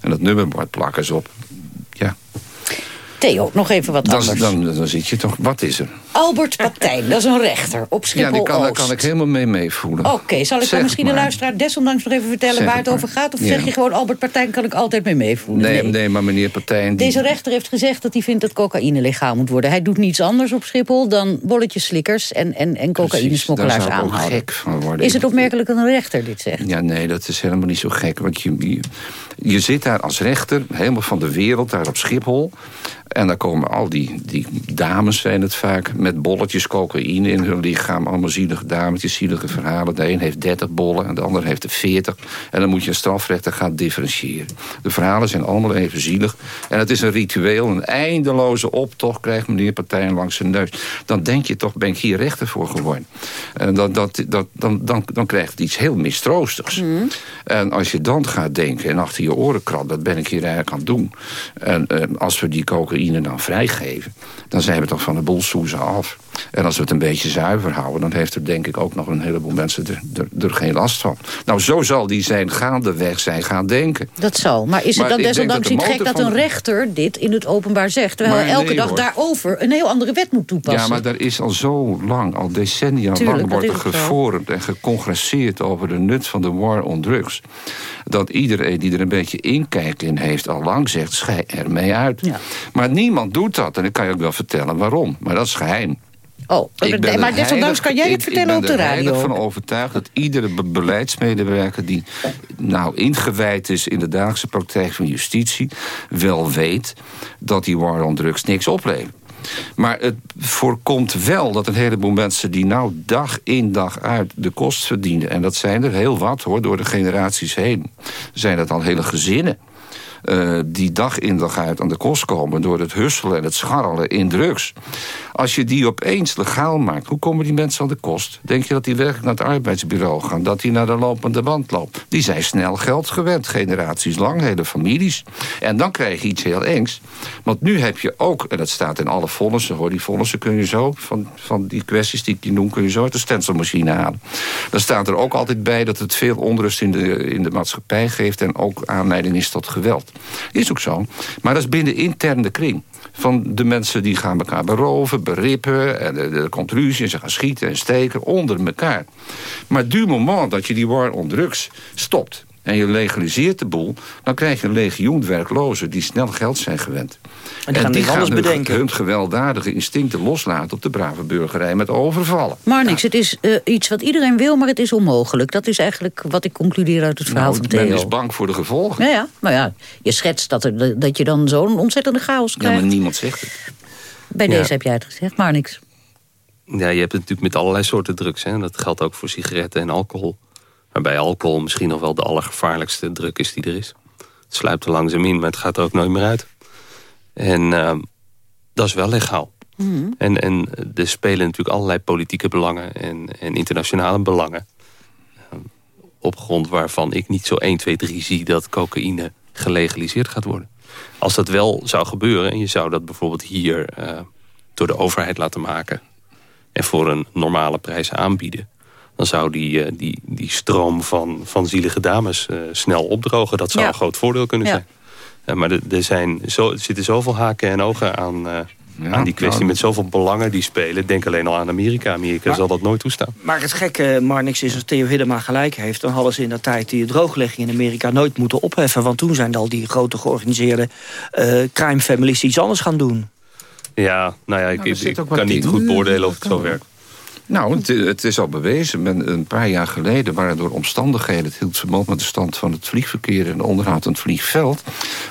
En dat nummerbord plakken ze op. Ja. Theo, nog even wat dan, anders. Dan, dan zit je toch, wat is er? Albert Patijn, dat is een rechter op Schiphol Ja, die kan, daar kan ik helemaal mee meevoelen. Oké, zal ik dan misschien maar. de luisteraar desondanks nog even vertellen Zeg waar het over gaat? Of Ja. zeg je gewoon Albert Partijn kan ik altijd mee meevoelen? Nee, nee, maar meneer Partijn... die- Deze rechter heeft gezegd dat hij vindt dat cocaïne legaal moet worden. Hij doet niets anders op Schiphol dan bolletjes slikkers en, en, en cocaïnesmokkelaars Daar aanhouden. gek van worden. Is het opmerkelijk dat een rechter dit zegt? Ja, nee, dat is helemaal niet zo gek. Want je, je, je zit daar als rechter, helemaal van de wereld, daar op Schiphol. En daar komen al die, die dames, zijn het vaak, met bolletjes cocaïne in hun lichaam. Allemaal zielige dametjes, zielige verhalen. De een heeft 30 bollen en de ander heeft er 40. En dan moet je een strafrechter gaan differentiëren. De verhalen zijn allemaal even zielig. En het is een ritueel, een eindeloze optocht krijgt meneer Partijn langs zijn neus. Dan denk je toch, ben ik hier rechter voor geworden. En dat, dat, dat, dan, dan, dan krijgt het iets heel mistroostigs. En als je dan gaat denken en achter je oren krabt, dat ben ik hier eigenlijk aan het doen. En eh, als we die cocaïne dan vrijgeven, dan zijn we toch van de boel soezen af. En als we het een beetje zuiver houden, dan heeft er denk ik ook nog een heleboel mensen er, er, er geen last van. Nou, zo zal die zijn gaandeweg zijn gaan denken. Dat zal. Maar is het Maar dan desondanks niet gek dat een rechter dit in het openbaar zegt... terwijl hij elke nee, dag hoor. daarover een heel andere wet moet toepassen? Ja, maar daar is al zo lang, al decennia Tuurlijk, lang... wordt er gevormd en gecongresseerd over de nut van de war on drugs. Dat iedereen die er een beetje inkijk in heeft... al lang zegt, schei ermee uit. Maar niemand doet dat. En ik kan je ook wel vertellen waarom. Maar dat is geheim. Oh, ben maar desondanks kan jij het vertellen op de Ik ben er radio. heilig van overtuigd dat iedere be- beleidsmedewerker... die nou ingewijd is in de dagelijkse praktijk van justitie... wel weet dat die war on drugs niks oplevert. Maar het voorkomt wel dat een heleboel mensen die nou dag in dag uit de kost verdienen... en dat zijn er heel wat hoor, door de generaties heen... zijn dat al hele gezinnen eh, die dag in dag uit aan de kost komen... door het husselen en het scharrelen in drugs. Als je die opeens legaal maakt, hoe komen die mensen aan de kost? Denk je dat die werkelijk naar het arbeidsbureau gaan? Dat die naar de lopende band lopen? Die zijn snel geld gewend, generaties lang, hele families. En dan krijg je iets heel engs. Want nu heb je ook, en dat staat in alle vonnissen... hoor, die vonnissen kun je zo, van, van die kwesties die ik je noem... kun je zo uit de stencilmachine halen. Dan staat er ook altijd bij dat het veel onrust in de, in de maatschappij geeft... en ook aanleiding is tot geweld. Is ook zo. Maar dat is binnen interne kring van de mensen die gaan elkaar beroven, berippen... en er komt ruzie ze gaan schieten en steken onder elkaar. Maar du moment dat je die war on drugs stopt... en je legaliseert de boel... dan krijg je een legioen werklozen die snel geld zijn gewend. En die gaan niks anders hun, bedenken. hun gewelddadige instincten loslaten op de brave burgerij met overvallen. Maar niks, het is eh, iets wat iedereen wil, maar het is onmogelijk. Dat is eigenlijk wat ik concludeer uit het verhaal Nou, van men Theo. is bang voor de gevolgen. Ja, ja, maar ja, je schetst dat, er, dat je dan zo'n ontzettende chaos Ja, krijgt. maar niemand zegt het. Bij Ja. deze heb jij het gezegd, maar niks. Ja, je hebt het natuurlijk met allerlei soorten drugs. Hè. Dat geldt ook voor sigaretten en alcohol. Waarbij alcohol misschien nog wel de allergevaarlijkste druk is die er is. Het sluipt er langzaam in, maar het gaat er ook nooit meer uit. En ehm, dat is wel legaal. En, en er spelen natuurlijk allerlei politieke belangen en, en internationale belangen. Ehm, op grond waarvan ik niet zo 1, 2, 3 zie dat cocaïne gelegaliseerd gaat worden. Als dat wel zou gebeuren en je zou dat bijvoorbeeld hier eh, door de overheid laten maken... en voor een normale prijs aanbieden... dan zou die, eh, die, die stroom van, van zielige dames eh, snel opdrogen. Dat zou Ja. een groot voordeel kunnen Ja. zijn. Eh, maar er, er, zijn zo, er zitten zoveel haken en ogen aan, eh, aan die kwestie... nou, met zoveel belangen die spelen. Denk alleen al aan Amerika. Amerika Maar- zal dat nooit toestaan. Maar het gekke, Marnix, is als Theo Hiddema gelijk heeft... dan hadden ze in dat tijd die drooglegging in Amerika nooit moeten opheffen. Want toen zijn al die grote georganiseerde eh, crime families iets anders gaan doen. Ja, nou ja, ik, Nou, ik, ik kan niet goed beoordelen of het zo werkt. Nou, het, het is al bewezen. Men, een paar jaar geleden waren door omstandigheden... het hield verband met de stand van het vliegverkeer... en de onderhoud aan het vliegveld...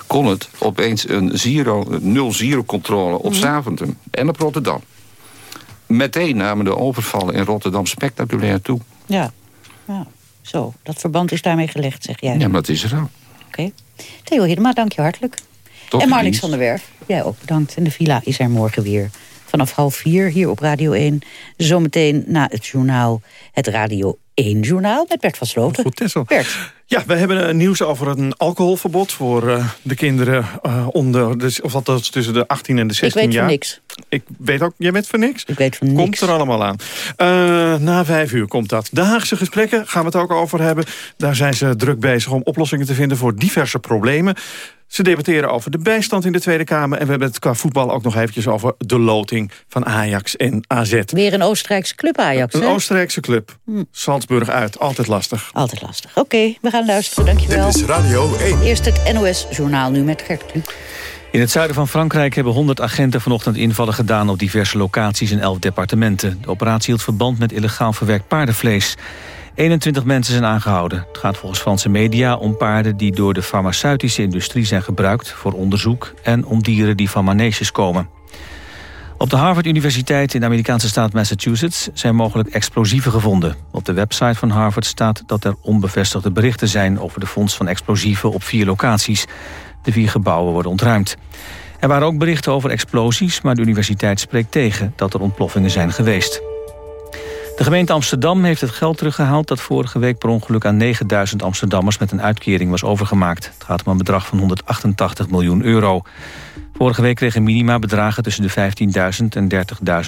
kon het opeens een zero, nul-zero controle op Zaventem en op Rotterdam. Meteen namen de overvallen in Rotterdam spectaculair toe. Ja. ja, zo. Dat verband is daarmee gelegd, zeg jij. Ja, maar het is er al. Oké. Theo Hiddema, dank je hartelijk. Tot en Marnix van der Werf, jij ook bedankt. En de villa is er morgen weer. Vanaf half vier hier op Radio 1. Zometeen na het journaal het Radio 1-journaal met Bert van Sloten. Goed, Tessel. Bert. Ja, we hebben nieuws over een alcoholverbod voor uh, de kinderen uh, onder, de, of althans tussen de 18 en de 16 jaar. Ik weet jaar. van niks. Ik weet ook, jij weet van niks? Ik weet van niks. Komt er allemaal aan. Uh, na vijf uur komt dat. De Haagse gesprekken gaan we het ook over hebben. Daar zijn ze druk bezig om oplossingen te vinden voor diverse problemen. Ze debatteren over de bijstand in de Tweede Kamer. En we hebben het qua voetbal ook nog eventjes over de loting van Ajax en AZ. Weer een Oostenrijkse club Ajax, Een hè? Oostenrijkse club. Hm. Salzburg uit. Altijd lastig. Altijd lastig. Oké, okay, we gaan luisteren. Dankjewel. Dit is Radio 1. Eerst het NOS-journaal nu met Gert Kluk. In het zuiden van Frankrijk hebben 100 agenten vanochtend invallen gedaan op diverse locaties in 11 departementen. De operatie hield verband met illegaal verwerkt paardenvlees. 21 mensen zijn aangehouden. Het gaat volgens Franse media om paarden die door de farmaceutische industrie zijn gebruikt voor onderzoek en om dieren die van maneges komen. Op de Harvard Universiteit in de Amerikaanse staat Massachusetts zijn mogelijk explosieven gevonden. Op de website van Harvard staat dat er onbevestigde berichten zijn over de vondst van explosieven op vier locaties. De vier gebouwen worden ontruimd. Er waren ook berichten over explosies, maar de universiteit spreekt tegen dat er ontploffingen zijn geweest. De gemeente Amsterdam heeft het geld teruggehaald... dat vorige week per ongeluk aan 9000 Amsterdammers met een uitkering was overgemaakt. Het gaat om een bedrag van 188 miljoen euro. Vorige week kregen minima bedragen tussen de 15.000 en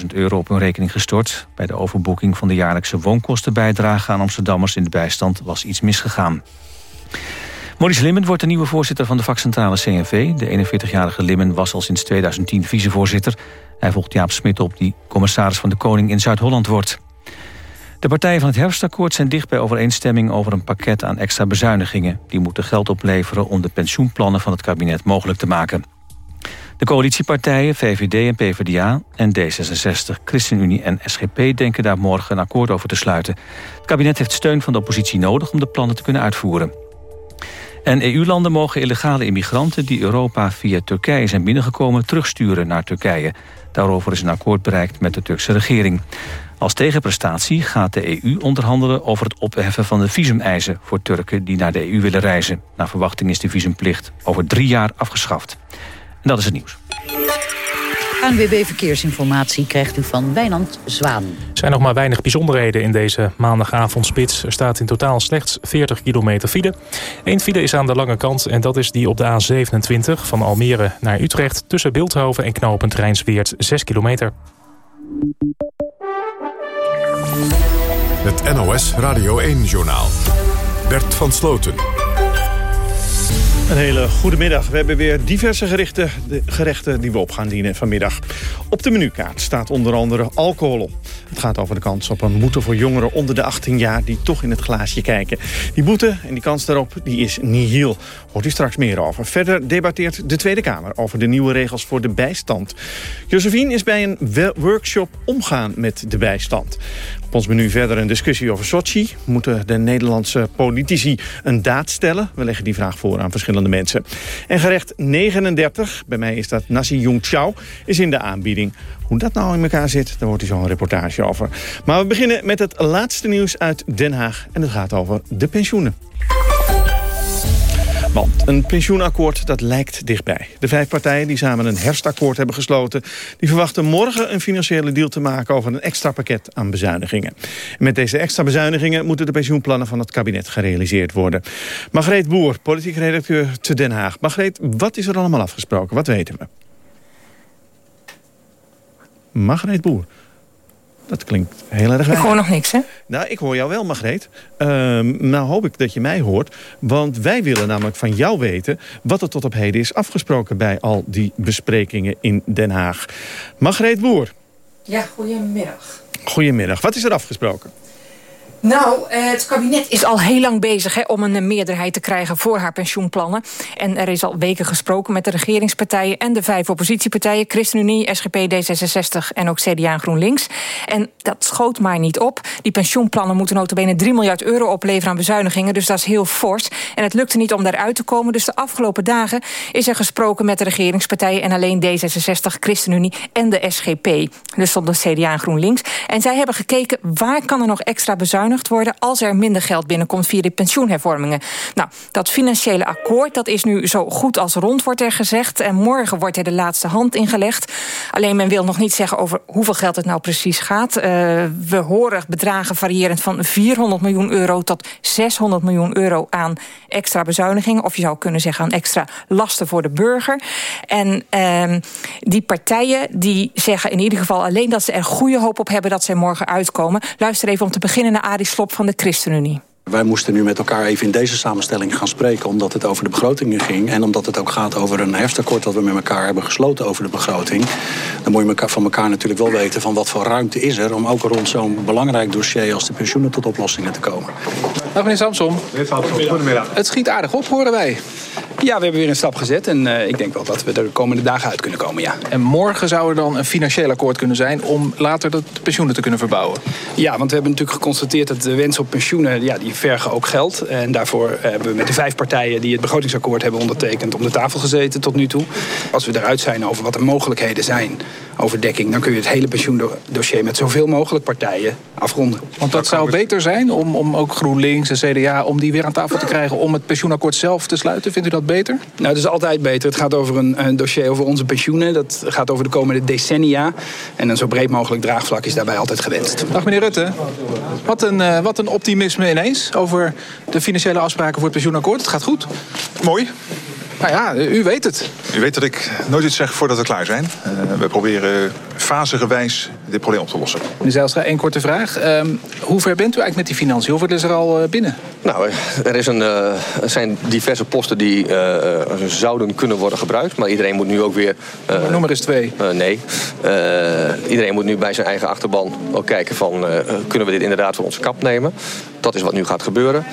30.000 euro op hun rekening gestort. Bij de overboeking van de jaarlijkse woonkostenbijdrage aan Amsterdammers in de bijstand was iets misgegaan. Maurice Limmen wordt de nieuwe voorzitter van de vakcentrale CNV. De 41-jarige Limmen was al sinds 2010 vicevoorzitter. Hij volgt Jaap Smit op, die commissaris van de Koning in Zuid-Holland wordt. De partijen van het herfstakkoord zijn dicht bij overeenstemming over een pakket aan extra bezuinigingen. Die moeten geld opleveren om de pensioenplannen van het kabinet mogelijk te maken. De coalitiepartijen VVD en PvdA en D66, ChristenUnie en SGP denken daar morgen een akkoord over te sluiten. Het kabinet heeft steun van de oppositie nodig om de plannen te kunnen uitvoeren. En EU-landen mogen illegale immigranten die Europa via Turkije zijn binnengekomen terugsturen naar Turkije. Daarover is een akkoord bereikt met de Turkse regering. Als tegenprestatie gaat de EU onderhandelen over het opheffen van de visumeisen voor Turken die naar de EU willen reizen. Naar verwachting is de visumplicht over drie jaar afgeschaft. En dat is het nieuws. ANWB Verkeersinformatie krijgt u van Wijnand Zwaan. Er zijn nog maar weinig bijzonderheden in deze maandagavondspits. Er staat in totaal slechts 40 kilometer file. Eén file is aan de lange kant en dat is die op de A27 van Almere naar Utrecht... tussen Beeldhoven en knooppunt Rijnsweert 6 kilometer. Het NOS Radio 1-journaal. Bert van Sloten. Een hele goede middag. We hebben weer diverse gerichte, gerechten die we op gaan dienen vanmiddag. Op de menukaart staat onder andere alcohol. Het gaat over de kans op een boete voor jongeren onder de 18 jaar... die toch in het glaasje kijken. Die boete en die kans daarop die is nihil. Hoort u straks meer over. Verder debatteert de Tweede Kamer over de nieuwe regels voor de bijstand. Josephine is bij een workshop omgaan met de bijstand. Op ons menu verder een discussie over Sochi. Moeten de Nederlandse politici een daad stellen? We leggen die vraag voor aan verschillende mensen. En gerecht 39, bij mij is dat nasi yung chao, is in de aanbieding. Hoe dat nou in elkaar zit, daar wordt u zo een reportage over. Maar we beginnen met het laatste nieuws uit Den Haag. En het gaat over de pensioenen. Want een pensioenakkoord dat lijkt dichtbij. De vijf partijen die samen een herfstakkoord hebben gesloten... die verwachten morgen een financiële deal te maken... over een extra pakket aan bezuinigingen. En met deze extra bezuinigingen... moeten de pensioenplannen van het kabinet gerealiseerd worden. Margreet Boer, politiek redacteur te Den Haag. Margreet, wat is er allemaal afgesproken? Wat weten we? Margreet Boer. Dat klinkt heel erg Ik hoor nog niks, hè? Nou, ik hoor jou wel, Margreet. Uh, nou hoop ik dat je mij hoort. Want wij willen namelijk van jou weten... wat er tot op heden is afgesproken... bij al die besprekingen in Den Haag. Margreet Boer. Ja, goedemiddag. Goedemiddag. Wat is er afgesproken? Nou, het kabinet is al heel lang bezig om een meerderheid te krijgen voor haar pensioenplannen. En er is al weken gesproken met de regeringspartijen en de vijf oppositiepartijen. ChristenUnie, SGP, D66 en ook CDA en GroenLinks. En dat schoot maar niet op. Die pensioenplannen moeten notabene 3 miljard euro opleveren aan bezuinigingen. Dus dat is heel fors. En het lukte niet om daaruit te komen. Dus de afgelopen dagen is er gesproken met de regeringspartijen... en alleen D66, ChristenUnie en de SGP. Dus zonder CDA en GroenLinks. En zij hebben gekeken waar kan er nog extra bezuinigen worden... als er minder geld binnenkomt via de pensioenhervormingen. Nou, dat financiële akkoord dat is nu zo goed als rond, wordt er gezegd. En morgen wordt er de laatste hand ingelegd. Alleen men wil nog niet zeggen over hoeveel geld het nou precies gaat. Uh, we horen bedragen variërend van 400 miljoen euro... tot 600 miljoen euro aan extra bezuinigingen. Of je zou kunnen zeggen aan extra lasten voor de burger. En uh, die partijen die zeggen in ieder geval alleen dat ze er goede hoop op hebben... dat zij morgen uitkomen. Luister even om te beginnen naar Arie Slop van de ChristenUnie. Wij moesten nu met elkaar even in deze samenstelling gaan spreken... omdat het over de begrotingen ging. En omdat het ook gaat over een herfstakkoord dat we met elkaar hebben gesloten over de begroting. Dan moet je van elkaar natuurlijk wel weten van wat voor ruimte is er... om ook rond zo'n belangrijk dossier als de pensioenen tot oplossingen te komen. Dag meneer Samson. Meneer Samson, goedemiddag. Het schiet aardig op, horen wij. Ja, we hebben weer een stap gezet en uh, ik denk wel dat we er de komende dagen uit kunnen komen, ja. En morgen zou er dan een financieel akkoord kunnen zijn... om later de pensioenen te kunnen verbouwen? Ja, want we hebben natuurlijk geconstateerd dat de wens op pensioenen... Ja, die vergen ook geld. En daarvoor hebben we met de vijf partijen die het begrotingsakkoord hebben ondertekend... om de tafel gezeten tot nu toe. Als we eruit zijn over wat de mogelijkheden zijn over dekking... dan kun je het hele pensioendossier met zoveel mogelijk partijen afronden. Want dat zou beter zijn om, om ook GroenLinks en CDA... om die weer aan tafel te krijgen om het pensioenakkoord zelf te sluiten? Vindt u dat beter? Nou, het is altijd beter. Het gaat over een, een dossier over onze pensioenen. Dat gaat over de komende decennia. En een zo breed mogelijk draagvlak is daarbij altijd gewenst. Dag meneer Rutte. Wat een, uh, wat een optimisme ineens over de financiële afspraken voor het pensioenakkoord. Het gaat goed. Mooi. Nou ja, u weet het. U weet dat ik nooit iets zeg voordat we klaar zijn. Uh, we proberen fasegewijs dit probleem op te lossen. Meneer Zijlstra, één korte vraag. Um, hoe ver bent u eigenlijk met die financiën? Hoeveel is er al uh, binnen? Nou, er, is een, uh, er zijn diverse posten die zouden kunnen worden gebruikt. Maar iedereen moet nu ook weer... Noem er eens twee. nee. iedereen moet nu bij zijn eigen achterban ook kijken van... kunnen we dit inderdaad voor onze kap nemen? Dat is wat nu gaat gebeuren.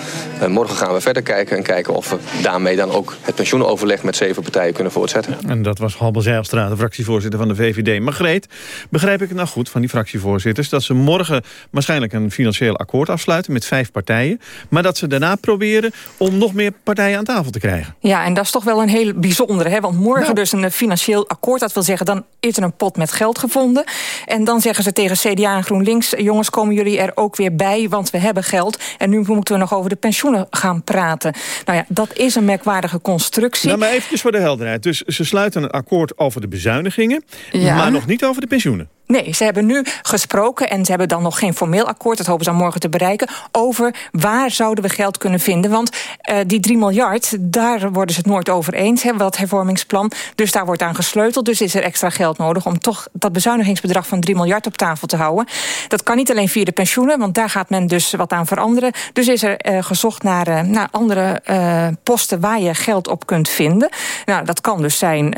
morgen gaan we verder kijken en kijken of we daarmee dan ook het pensioenoverleg met zeven partijen kunnen voortzetten. En dat was Halbe Zijlstra, de fractievoorzitter van de VVD. Margreet, begrijp ik het nou goed van die fractievoorzitters... dat ze morgen waarschijnlijk een financieel akkoord afsluiten met vijf partijen... maar dat ze daarna proberen om nog meer partijen aan tafel te krijgen? Ja, en dat is toch wel een heel bijzondere. Hè? Want morgen nou. dus een financieel akkoord. Dat wil zeggen, dan is er een pot met geld gevonden. En dan zeggen ze tegen CDA en GroenLinks... jongens, komen jullie er ook weer bij, want we hebben geld. En nu moeten we nog over de pensioenen gaan praten. Nou ja, dat is een merkwaardige constructie. Nou, maar eventjes voor de helderheid. Dus ze sluiten een akkoord over de bezuinigingen... Ja. maar nog niet over de pensioenen. Nee, ze hebben nu gesproken en ze hebben dan nog geen formeel akkoord... dat hopen ze dan morgen te bereiken... over waar zouden we geld kunnen vinden. Want uh, die 3 miljard, daar worden ze het nooit over eens... we dat hervormingsplan, dus daar wordt aan gesleuteld. Dus is er extra geld nodig om toch dat bezuinigingsbedrag... van 3 miljard op tafel te houden. Dat kan niet alleen via de pensioenen, want daar gaat men dus wat aan veranderen. Dus is er uh, gezocht naar, uh, naar andere posten waar je geld op kunt vinden. Nou, dat kan dus zijn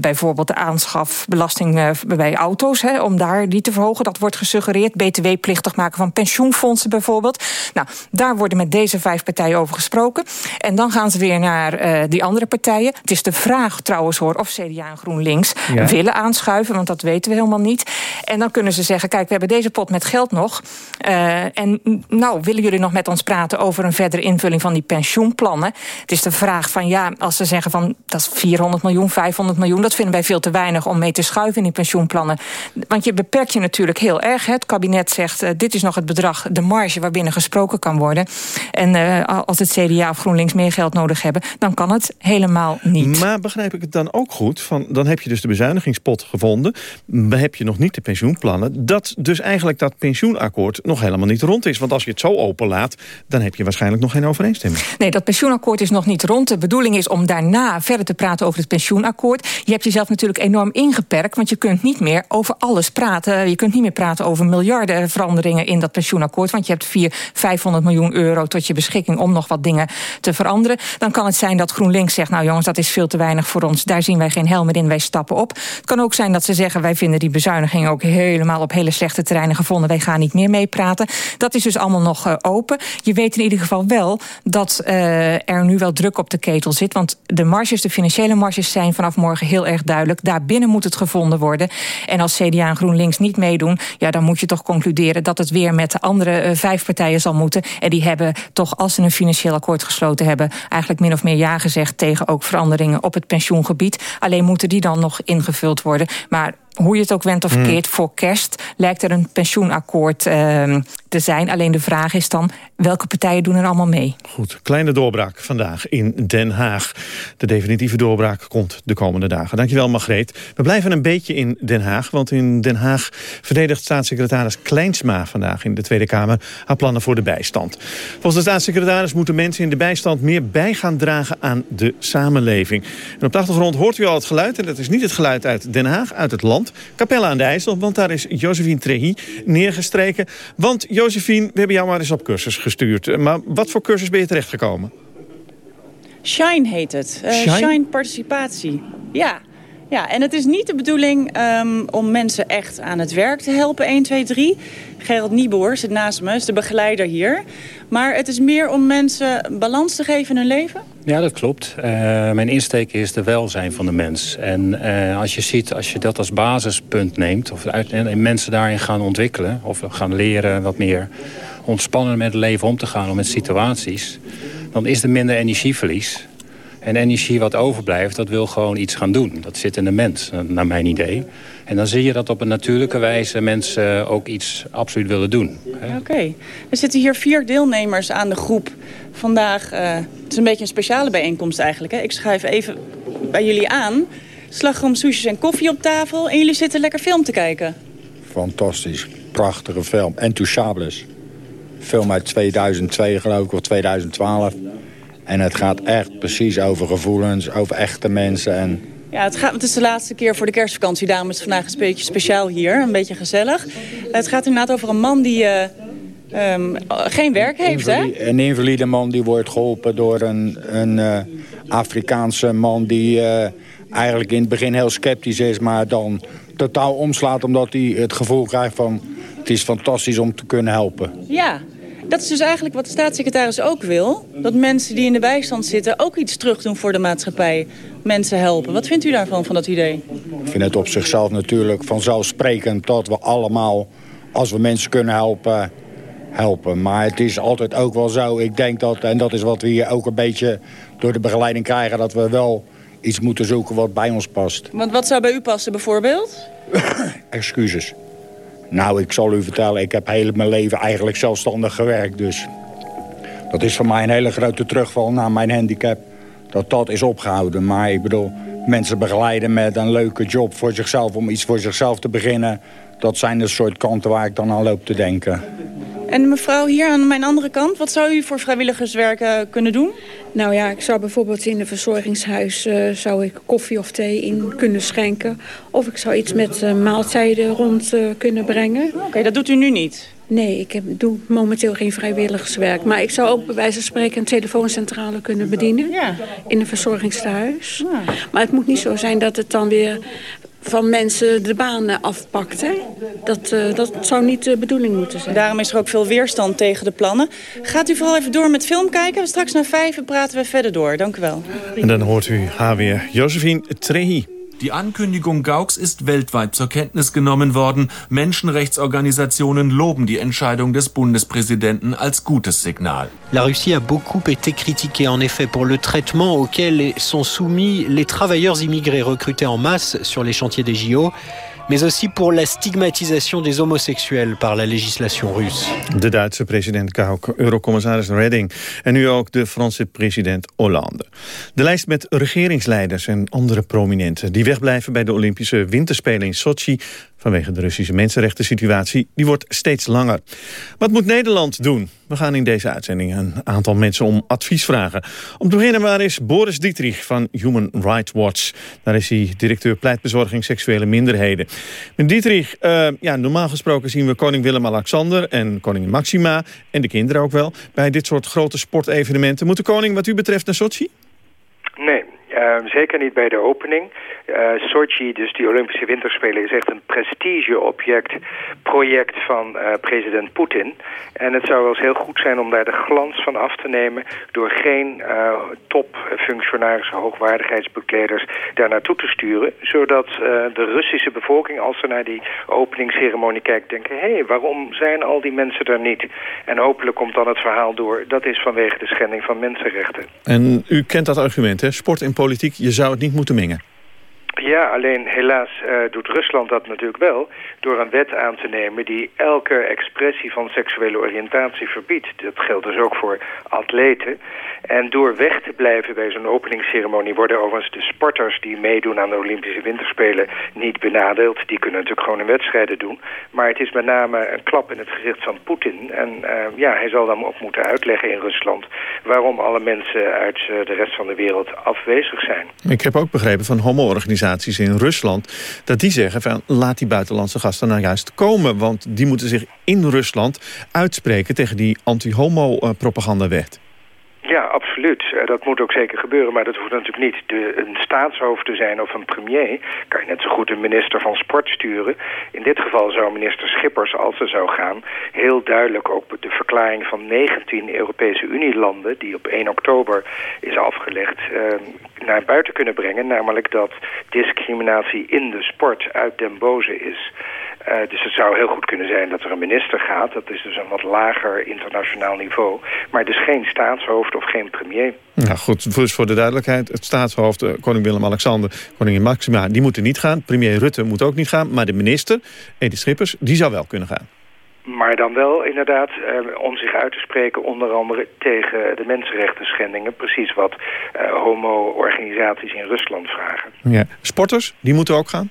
bijvoorbeeld de aanschafbelasting bij auto's... Hè, om daar die te verhogen. Dat wordt gesuggereerd. BTW-plichtig maken van pensioenfondsen bijvoorbeeld. Nou, daar worden met deze vijf partijen over gesproken. En dan gaan ze weer naar uh, die andere partijen. Het is de vraag trouwens hoor of CDA en GroenLinks ja. willen aanschuiven. Want dat weten we helemaal niet. En dan kunnen ze zeggen, kijk, we hebben deze pot met geld nog. Uh, en nou, willen jullie nog met ons praten over een verdere invulling van die pensioenplannen? Het is de vraag van, ja, als ze zeggen van... dat is 400 miljoen, 500 miljoen, dat vinden wij veel te weinig... om mee te schuiven in die pensioenplannen. Want je beperkt je natuurlijk heel erg. Het kabinet zegt, uh, dit is nog het bedrag, de marge waarbinnen gesproken kan worden. En uh, als het CDA of GroenLinks meer geld nodig hebben... dan kan het helemaal niet. Maar begrijp ik het dan ook goed? Van, dan heb je dus de bezuinigingspot gevonden. Dan heb je nog niet de pensioenplannen. Dat dus eigenlijk dat pensioenakkoord nog helemaal niet rond is. Want als je het zo openlaat, dan heb je waarschijnlijk nog geen overeenstemming. Nee, dat pensioenakkoord is nog niet rond. De bedoeling is om daarna verder te praten over het pensioenakkoord. Je hebt jezelf natuurlijk enorm ingeperkt... want je kunt niet meer over alles praten. Je kunt niet meer praten over miljarden veranderingen in dat pensioenakkoord. Want je hebt 400, 500 miljoen euro tot je beschikking om nog wat dingen te veranderen. Dan kan het zijn dat GroenLinks zegt, nou jongens, dat is veel te weinig voor ons. Daar zien wij geen hel meer in, wij stappen op. Het kan ook zijn dat ze zeggen, wij vinden die bezuinigingen ook helemaal op hele slechte terreinen gevonden. Wij gaan niet meer meepraten. Dat is dus allemaal nog uh, open. Je weet in ieder geval wel dat uh, er nu wel druk op de ketel zit. Want de marges, de financiële marges zijn vanaf morgen heel erg duidelijk. Daarbinnen moet het gevonden worden. En als CDA en GroenLinks niet meedoen... ja, dan moet je toch concluderen dat het weer met de andere uh, vijf partijen zal moeten. En die hebben toch, als ze een financieel akkoord gesloten hebben... eigenlijk min of meer ja gezegd tegen ook veranderingen op het pensioengebied. Alleen moeten die dan nog ingevuld worden. Maar hoe je het ook went of Hmm. verkeerd, voor kerst lijkt er een pensioenakkoord ehm, te zijn. Alleen de vraag is dan, welke partijen doen er allemaal mee? Goed, kleine doorbraak vandaag in Den Haag. De definitieve doorbraak komt de komende dagen. Dankjewel, Margreet. We blijven een beetje in Den Haag, want in Den Haag verdedigt staatssecretaris Kleinsma vandaag in de Tweede Kamer haar plannen voor de bijstand. Volgens de staatssecretaris moeten mensen in de bijstand meer bij gaan dragen aan de samenleving. En op de achtergrond hoort u al het geluid, en dat is niet het geluid uit Den Haag, uit het land. Capelle aan de IJssel, want daar is Josephine Trehi neergestreken. Want Josephine, we hebben jou maar eens op cursus gestuurd. Maar wat voor cursus ben je terechtgekomen? Shine heet het. Eh, Shine? Shine? participatie. Ja. Ja, en het is niet de bedoeling ehm, om mensen echt aan het werk te helpen. 1, 2, 3. Gerald Nieboer zit naast me, is de begeleider hier. Maar het is meer om mensen balans te geven in hun leven. Ja, dat klopt. Eh, mijn insteek is de welzijn van de mens. En eh, als je ziet, als je dat als basispunt neemt... of en mensen daarin gaan ontwikkelen... of gaan leren wat meer ontspannen met het leven om te gaan... of met situaties... dan is er minder energieverlies. En energie wat overblijft, dat wil gewoon iets gaan doen. Dat zit in de mens, naar mijn idee. En dan zie je dat op een natuurlijke wijze mensen ook iets absoluut willen doen. Oké. Er zitten hier vier deelnemers aan de groep vandaag. eh, het is een beetje een speciale bijeenkomst eigenlijk. Hè? Ik schrijf even bij jullie aan. Slagroom, soesjes en koffie op tafel. En jullie zitten lekker film te kijken. Fantastisch. Prachtige film. Intouchables. Film uit 2002 geloof ik, of 2012. En het gaat echt precies over gevoelens, over echte mensen. En Ja, het, gaat, het is de laatste keer voor de kerstvakantie. Daarom is het vandaag een beetje speciaal hier. Een beetje gezellig. Het gaat inderdaad over een man die eh, ehm, geen werk heeft, hè? Een invalide man die wordt geholpen door een, een eh, Afrikaanse man... die eh, eigenlijk in het begin heel sceptisch is... maar dan totaal omslaat omdat hij het gevoel krijgt van... het is fantastisch om te kunnen helpen. Ja, dat is dus eigenlijk wat de staatssecretaris ook wil. Dat mensen die in de bijstand zitten ook iets terugdoen voor de maatschappij. Mensen helpen. Wat vindt u daarvan, van dat idee? Ik vind het op zichzelf natuurlijk vanzelfsprekend dat we allemaal... als we mensen kunnen helpen, helpen. Maar het is altijd ook wel zo, ik denk dat... en dat is wat we hier ook een beetje door de begeleiding krijgen... dat we wel iets moeten zoeken wat bij ons past. Want wat zou bij u passen bijvoorbeeld? Excuses. Nou, ik zal u vertellen, ik heb heel mijn leven eigenlijk zelfstandig gewerkt. Dus dat is voor mij een hele grote terugval naar mijn handicap. Dat dat is opgehouden. Maar ik bedoel, mensen begeleiden met een leuke job voor zichzelf... om iets voor zichzelf te beginnen. Dat zijn de soort kanten waar ik dan aan loop te denken. En mevrouw hier aan mijn andere kant, wat zou u voor vrijwilligerswerk kunnen doen? Nou ja, ik zou bijvoorbeeld in een verzorgingshuis eh, zou ik koffie of thee in kunnen schenken. Of ik zou iets met eh, maaltijden rond eh, kunnen brengen. Oké, dat doet u nu niet? Nee, ik heb, doe momenteel geen vrijwilligerswerk. Maar ik zou ook bij wijze van spreken een telefooncentrale kunnen bedienen. In een verzorgingstehuis. Maar het moet niet zo zijn dat het dan weer van mensen de banen afpakt. Hè? Dat, eh, dat zou niet de bedoeling moeten zijn. Daarom is er ook veel weerstand tegen de plannen. Gaat u vooral even door met film kijken. Straks na vijf praten we verder door. Dank u wel. En dan hoort u haar weer, Josephine Trehi. Die Ankündigung Gauks ist weltweit zur Kenntnis genommen worden. Menschenrechtsorganisationen loben die Entscheidung des Bundespräsidenten als gutes Signal. La Russie a beaucoup été critiquée en effet pour le traitement auquel sont soumis les travailleurs immigrés recrutés en masse sur les chantiers des JO, mais aussi pour la stigmatisation des homosexuels par la législation russe. De Duitse president Kauk, eurocommissaris Redding en nu ook de Franse president Hollande. De lijst met regeringsleiders en andere prominenten die wegblijven bij de Olympische Winterspelen in Sochi vanwege de Russische mensenrechten situatie, die wordt steeds langer. Wat moet Nederland doen? We gaan in deze uitzending een aantal mensen om advies vragen. Om te beginnen maar is Boris Dietrich van Human Rights Watch. Daar is hij directeur pleitbezorging seksuele minderheden. Met Dietrich, uh, ja, normaal gesproken zien we koning Willem-Alexander en koningin Maxima en de kinderen ook wel bij dit soort grote sportevenementen. Moet de koning wat u betreft naar Sochi? Uh, zeker niet bij de opening. Uh, Sochi, dus die Olympische Winterspelen, is echt een prestigeobject, project van uh, president Poetin. En het zou wel eens heel goed zijn om daar de glans van af te nemen door geen uh, topfunctionarissen, hoogwaardigheidsbekleders daar naartoe te sturen. Zodat de Russische bevolking, als ze naar die openingsceremonie kijkt, denken, hé, hey, waarom zijn al die mensen daar niet? En hopelijk komt dan het verhaal door, dat is vanwege de schending van mensenrechten. En u kent dat argument, hè? Sport politiek, je zou het niet moeten mengen. Ja, alleen helaas uh, doet Rusland dat natuurlijk wel... door een wet aan te nemen die elke expressie van seksuele oriëntatie verbiedt. Dat geldt dus ook voor atleten. En door weg te blijven bij zo'n openingsceremonie... worden overigens de sporters die meedoen aan de Olympische Winterspelen niet benadeeld. Die kunnen natuurlijk gewoon in wedstrijden doen. Maar het is met name een klap in het gezicht van Poetin. En uh, ja, hij zal dan ook moeten uitleggen in Rusland... waarom alle mensen uit uh, de rest van de wereld afwezig zijn. Ik heb ook begrepen van homo-organisaties in Rusland... dat die zeggen van laat die buitenlandse gasten nou juist komen. Want die moeten zich in Rusland uitspreken tegen die anti-homo-propagandawet. Ja, absoluut. Eh, dat moet ook zeker gebeuren. Maar dat hoeft natuurlijk niet de, een staatshoofd te zijn of een premier. Kan je net zo goed een minister van sport sturen. In dit geval zou minister Schippers, als ze zou gaan... heel duidelijk ook de verklaring van 19 Europese Unielanden... die op 1 oktober is afgelegd, eh, naar buiten kunnen brengen. Namelijk dat discriminatie in de sport uit den boze is... Uh, dus het zou heel goed kunnen zijn dat er een minister gaat. Dat is dus een wat lager internationaal niveau. Maar dus geen staatshoofd of geen premier. Nou goed, dus voor de duidelijkheid. Het staatshoofd, uh, koning Willem-Alexander, koningin Maxima... die moeten niet gaan. Premier Rutte moet ook niet gaan. Maar de minister, Edith Schippers, die zou wel kunnen gaan. Maar dan wel inderdaad uh, om zich uit te spreken onder andere tegen de mensenrechten schendingen. Precies wat uh, homo-organisaties in Rusland vragen. Ja. Sporters, die moeten ook gaan?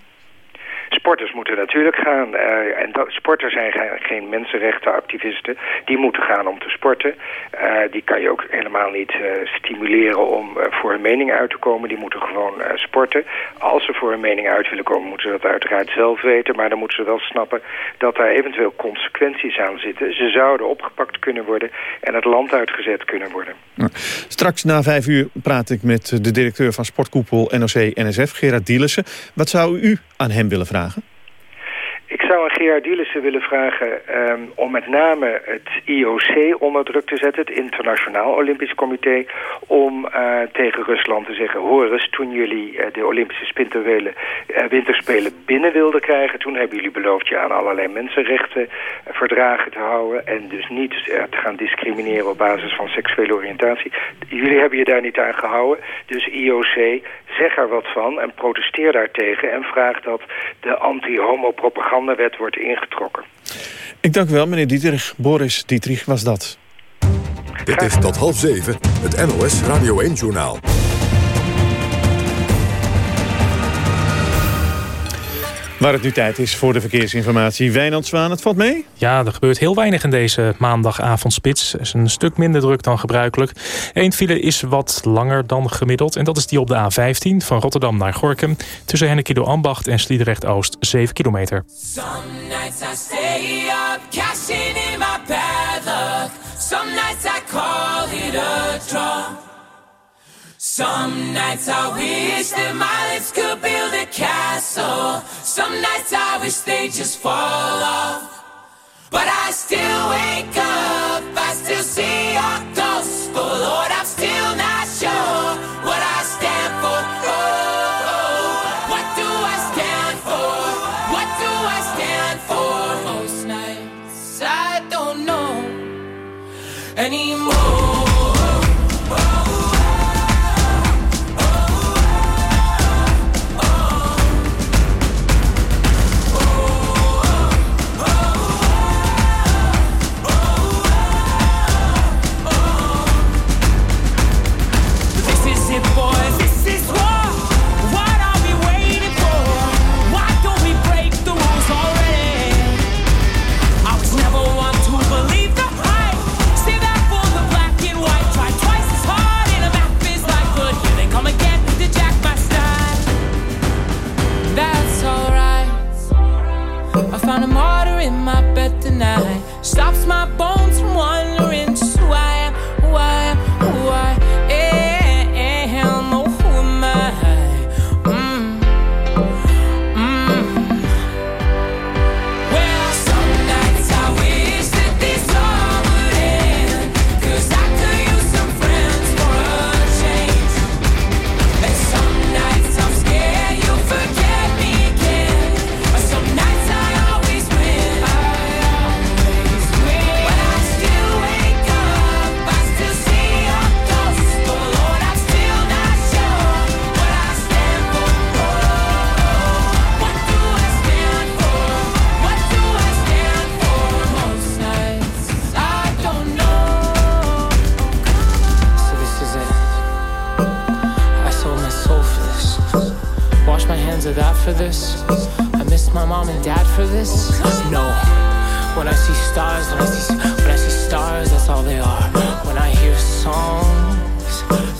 Sporters moeten natuurlijk gaan. Uh, en sporters zijn geen mensenrechtenactivisten. Die moeten gaan om te sporten. Uh, die kan je ook helemaal niet uh, stimuleren om voor hun mening uit te komen. Die moeten gewoon sporten. Als ze voor hun mening uit willen komen, moeten ze dat uiteraard zelf weten. Maar dan moeten ze wel snappen dat daar eventueel consequenties aan zitten. Ze zouden opgepakt kunnen worden en het land uitgezet kunnen worden. Straks na vijf uur praat ik met de directeur van Sportkoepel NOC-NSF, Gerard Dielissen. Wat zou u aan hem willen vragen? Ik zou aan Gerard Dielissen willen vragen um, om met name het IOC onder druk te zetten, het Internationaal Olympisch Comité, om uh, tegen Rusland te zeggen, hoor eens, toen jullie uh, de Olympische spinterwelen, uh, winterspelen binnen wilden krijgen, toen hebben jullie beloofd je aan allerlei mensenrechten verdragen te houden en dus niet te gaan discrimineren op basis van seksuele oriëntatie. Jullie hebben je daar niet aan gehouden, dus IOC, zeg er wat van en protesteer daartegen en vraag dat de anti-homo-propagandawet wordt ingetrokken. Ik dank u wel, meneer Dietrich. Boris Dietrich was dat. Dit is tot half zeven, het NOS Radio 1-journaal. Waar het nu tijd is voor de verkeersinformatie. Wijnand Zwaan, het valt mee? Ja, er gebeurt heel weinig in deze maandagavondspits. Het is een stuk minder druk dan gebruikelijk. Eén file is wat langer dan gemiddeld. En dat is die op de A15 van Rotterdam naar Gorkum. Tussen Hennekido Ambacht en Sliedrecht-Oost 7 kilometer. Some nights I stay up, cashing in my bad luck. Some nights I call it a draw. Some nights I wish that my lips they just fall off. But I still wake that for this? I miss my mom and dad for this? No. When I see stars, when I see, when I see stars, that's all they are. When I hear songs,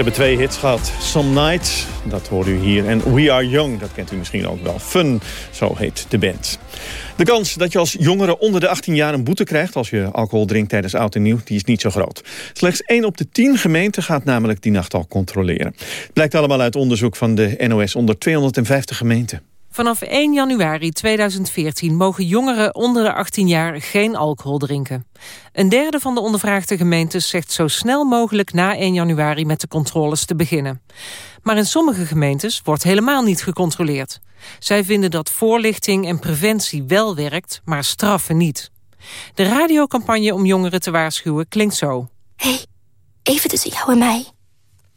hebben twee hits gehad. Some Nights, dat hoort u hier. En We Are Young, dat kent u misschien ook wel. Fun, zo heet de band. De kans dat je als jongere onder de 18 jaar een boete krijgt... als je alcohol drinkt tijdens oud en nieuw, die is niet zo groot. Slechts 1 op de 10 gemeenten gaat namelijk die nacht al controleren. Het blijkt allemaal uit onderzoek van de NOS onder 250 gemeenten. Vanaf 1 januari 2014 mogen jongeren onder de 18 jaar geen alcohol drinken. Een derde van de ondervraagde gemeentes zegt zo snel mogelijk na 1 januari met de controles te beginnen. Maar in sommige gemeentes wordt helemaal niet gecontroleerd. Zij vinden dat voorlichting en preventie wel werkt, maar straffen niet. De radiocampagne om jongeren te waarschuwen klinkt zo. Even tussen jou en mij.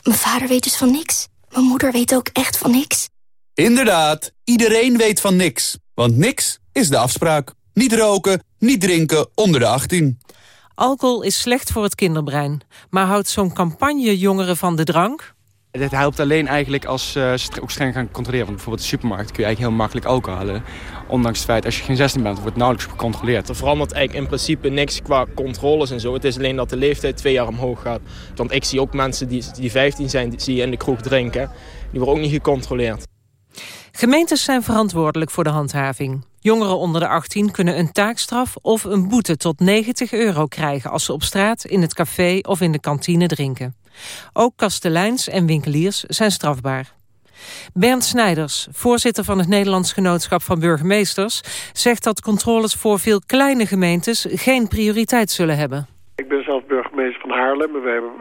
Mijn vader weet dus van niks. Mijn moeder weet ook echt van niks. Inderdaad, iedereen weet van niks. Want niks is de afspraak. Niet roken, niet drinken onder de 18. Alcohol is slecht voor het kinderbrein. Maar houdt zo'n campagne jongeren van de drank? Het helpt alleen eigenlijk als uh, ze ook streng gaan controleren. Want bijvoorbeeld de supermarkt kun je eigenlijk heel makkelijk alcohol halen. Ondanks het feit, als je geen 16 bent, wordt nauwelijks gecontroleerd. Er verandert eigenlijk in principe niks qua controles en zo. Het is alleen dat de leeftijd twee jaar omhoog gaat. Want ik zie ook mensen die, die 15 zijn, die zie je in de kroeg drinken. Die worden ook niet gecontroleerd. Gemeentes zijn verantwoordelijk voor de handhaving. Jongeren onder de 18 kunnen een taakstraf of een boete tot 90 euro krijgen... als ze op straat, in het café of in de kantine drinken. Ook kasteleins en winkeliers zijn strafbaar. Bernd Snijders, voorzitter van het Nederlands Genootschap van Burgemeesters... zegt dat controles voor veel kleine gemeentes geen prioriteit zullen hebben. Ik ben zelf burgemeester van Haarlem en we hebben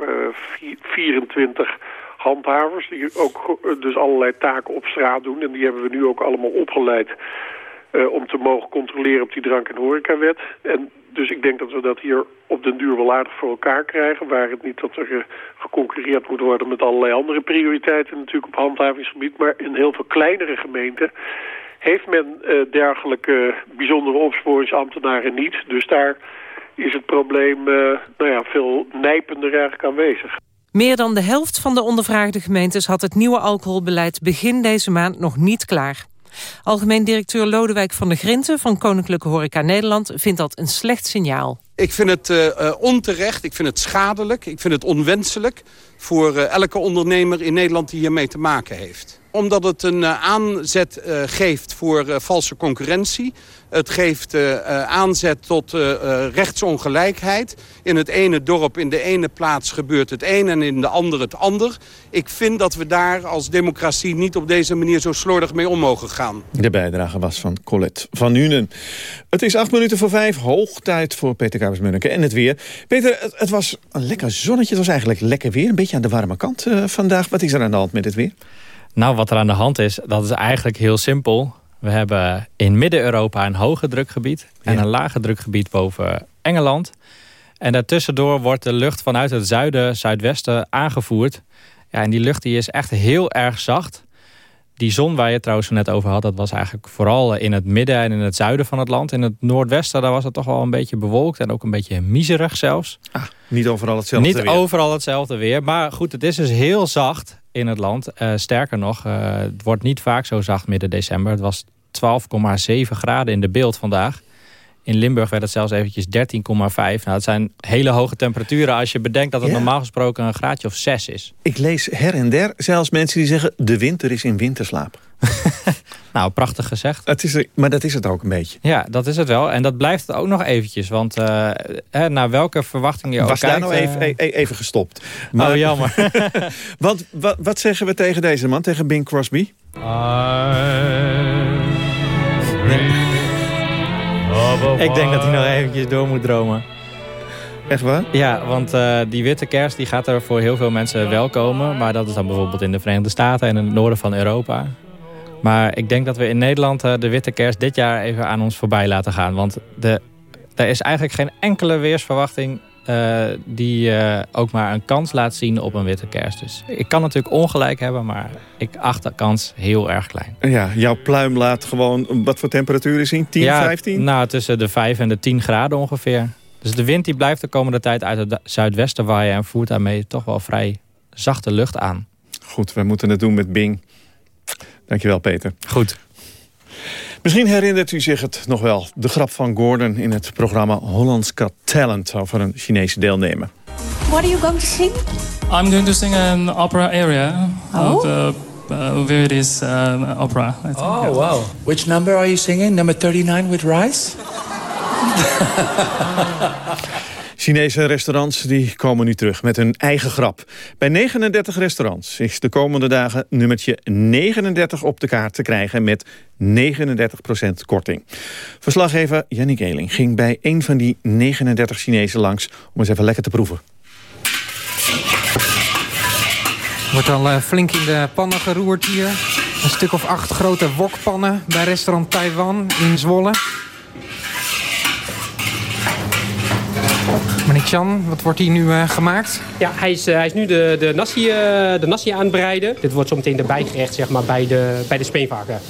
uh, 24 handhavers... die ook dus allerlei taken op straat doen. En die hebben we nu ook allemaal opgeleid uh, om te mogen controleren op die drank- en horecawet. En dus ik denk dat we dat hier op den duur wel aardig voor elkaar krijgen. Waar het niet dat er uh, geconcurreerd moet worden met allerlei andere prioriteiten natuurlijk op handhavingsgebied. Maar in heel veel kleinere gemeenten heeft men dergelijke bijzondere opsporingsambtenaren niet. Dus daar is het probleem nou ja, veel nijpender eigenlijk aanwezig. Meer dan de helft van de ondervraagde gemeentes had het nieuwe alcoholbeleid begin deze maand nog niet klaar. Algemeen directeur Lodewijk van der Grinten van Koninklijke Horeca Nederland vindt dat een slecht signaal. Ik vind het uh, onterecht, ik vind het schadelijk, ik vind het onwenselijk voor uh, elke ondernemer in Nederland die hiermee te maken heeft. Omdat het een uh, aanzet geeft voor valse concurrentie. Het geeft aanzet tot rechtsongelijkheid. In het ene dorp, in de ene plaats gebeurt het een en in de andere het ander. Ik vind dat we daar als democratie niet op deze manier zo slordig mee om mogen gaan. De bijdrage was van Colette van Nuenen. Het is acht minuten voor vijf, hoog tijd voor Peter Kabers-Munneke en het weer. Peter, het, het, was een lekker zonnetje, het was eigenlijk lekker weer. Een beetje aan de warme kant vandaag. Wat is er aan de hand met het weer? Nou, wat er aan de hand is, dat is eigenlijk heel simpel. We hebben in Midden-Europa een hoge drukgebied en ja. een lage drukgebied boven Engeland. En daartussendoor wordt de lucht vanuit het zuiden, zuidwesten aangevoerd. Ja, en die lucht die is echt heel erg zacht. Die zon waar je het trouwens net over had... dat was eigenlijk vooral in het midden en in het zuiden van het land. In het noordwesten daar was het toch wel een beetje bewolkt... en ook een beetje miserig zelfs. Ah, niet overal hetzelfde niet weer. Niet overal hetzelfde weer. Maar goed, het is dus heel zacht in het land. Uh, sterker nog, uh, het wordt niet vaak zo zacht midden december. Het was 12,7 graden in de beeld vandaag. In Limburg werd het zelfs eventjes 13,5. Nou, dat zijn hele hoge temperaturen als je bedenkt dat het ja. normaal gesproken een graadje of 6 is. Ik lees her en der zelfs mensen die zeggen... de winter is in winterslaap. nou, prachtig gezegd. Het is er, maar dat is het ook een beetje. Ja, dat is het wel. En dat blijft het ook nog eventjes. Want uh, hè, naar welke verwachting je Was ook daar kijkt... nou even, uh... even gestopt. Maar, oh, jammer. want wat, wat zeggen we tegen deze man, tegen Bing Crosby? Ik denk dat hij nog eventjes door moet dromen. Echt waar? Ja, want uh, die witte kerst die gaat er voor heel veel mensen wel komen. Maar dat is dan bijvoorbeeld in de Verenigde Staten en in het noorden van Europa. Maar ik denk dat we in Nederland uh, de witte kerst dit jaar even aan ons voorbij laten gaan. Want de, er is eigenlijk geen enkele weersverwachting uh, die uh, ook maar een kans laat zien op een witte kerst. Dus ik kan natuurlijk ongelijk hebben, maar ik acht de kans heel erg klein. Ja, jouw pluim laat gewoon wat voor temperaturen zien? 10, ja, 15? Nou, tussen de 5 en de 10 graden ongeveer. Dus de wind die blijft de komende tijd uit het zuidwesten waaien... en voert daarmee toch wel vrij zachte lucht aan. Goed, we moeten het doen met Bing. Dankjewel, Peter. Goed. Misschien herinnert u zich het nog wel. De grap van Gordon in het programma Hollands Got Talent... over een Chinese deelnemer. What are you going to sing? I'm going to sing an opera area oh? of the uh, various uh, opera. I think. Oh, yeah. wow. Which number are you singing? Number 39 with rice? Chinese restaurants die komen nu terug met hun eigen grap. Bij 39 restaurants is de komende dagen nummertje 39 op de kaart te krijgen met 39% korting. Verslaggever Yannick Eling ging bij een van die 39 Chinezen langs om eens even lekker te proeven. Wordt al uh, flink in de pannen geroerd hier. Een stuk of acht grote wokpannen bij restaurant Taiwan in Zwolle. Meneer Chan, wat wordt hier nu uh, gemaakt? Ja, hij is, uh, hij is nu de, de, nasi, uh, de nasi aan het bereiden. Dit wordt zo meteen erbij gerecht zeg maar, bij de, bij de speenvarken.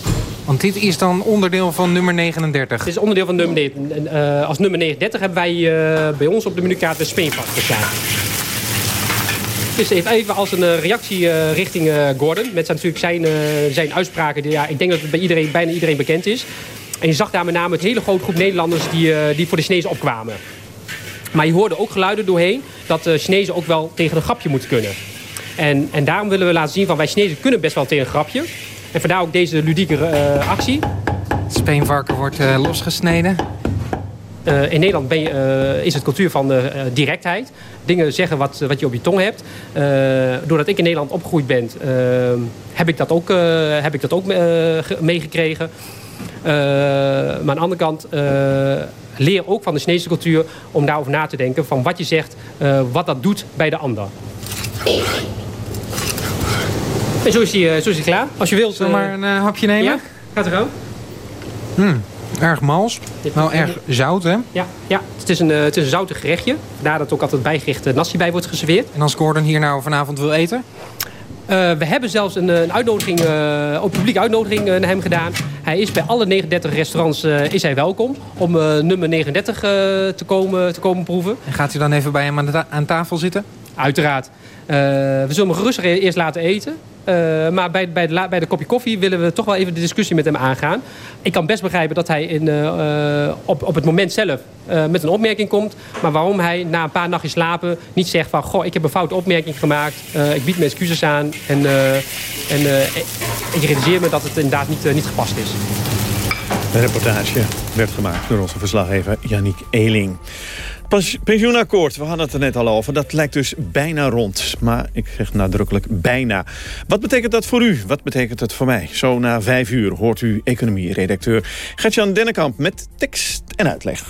Want dit is dan onderdeel van nummer 39? Dit is onderdeel van nummer 39. als nummer 39 hebben wij bij ons op de menukaart de speenvarken staan. Dus even als een reactie richting Gordon. Met zijn, natuurlijk zijn, zijn uitspraken. Die, ja, ik denk dat het bij iedereen, bijna iedereen bekend is. En je zag daar met name het hele grote groep Nederlanders die, die voor de Chinezen opkwamen. Maar je hoorde ook geluiden doorheen dat de Chinezen ook wel tegen een grapje moeten kunnen. En, en daarom willen we laten zien van wij Chinezen kunnen best wel tegen een grapje. En vandaar ook deze ludieke uh, actie. Het speenvarken wordt uh, losgesneden. Uh, in Nederland ben je, is het cultuur van de directheid. Dingen zeggen wat, wat je op je tong hebt. doordat ik in Nederland opgegroeid ben, heb ik dat ook, heb ik dat ook meegekregen. maar aan de andere kant leer ook van de Chinese cultuur om daarover na te denken van wat je zegt, uh, wat dat doet bij de ander. En zo is hij, zo is hij klaar. Als je wilt... Zullen we maar een hapje nemen? Ja, gaat er ook. Hmm, erg mals. Wel erg zout, hè? Ja, ja. Het, is een, het is een zoutig gerechtje. Vandaar dat ook altijd bijgericht nasi bij wordt geserveerd. En als Gordon hier nou vanavond wil eten? Uh, we hebben zelfs een, een uitnodiging, uh, een publieke uitnodiging uh, naar hem gedaan. Hij is bij alle 39 restaurants is hij welkom om nummer 39 te, komen, te komen proeven. En gaat u dan even bij hem aan, ta aan tafel zitten? Uiteraard. we zullen hem gerust eerst laten eten. Uh, maar bij, bij, de, bij de kopje koffie willen we toch wel even de discussie met hem aangaan. Ik kan best begrijpen dat hij in, uh, op, op het moment zelf uh, met een opmerking komt. Maar waarom hij na een paar nachtjes slapen niet zegt van... goh, ik heb een foute opmerking gemaakt. ik bied mijn excuses aan. En, en ik realiseer me dat het inderdaad niet, niet gepast is. De reportage werd gemaakt door onze verslaggever Yannick Eeling. Pensioenakkoord, we hadden het er net al over. Dat lijkt dus bijna rond. Maar ik zeg nadrukkelijk bijna. Wat betekent dat voor u? Wat betekent het voor mij? Zo na vijf uur hoort u economie-redacteur Gertjan Dennekamp... met tekst en uitleg.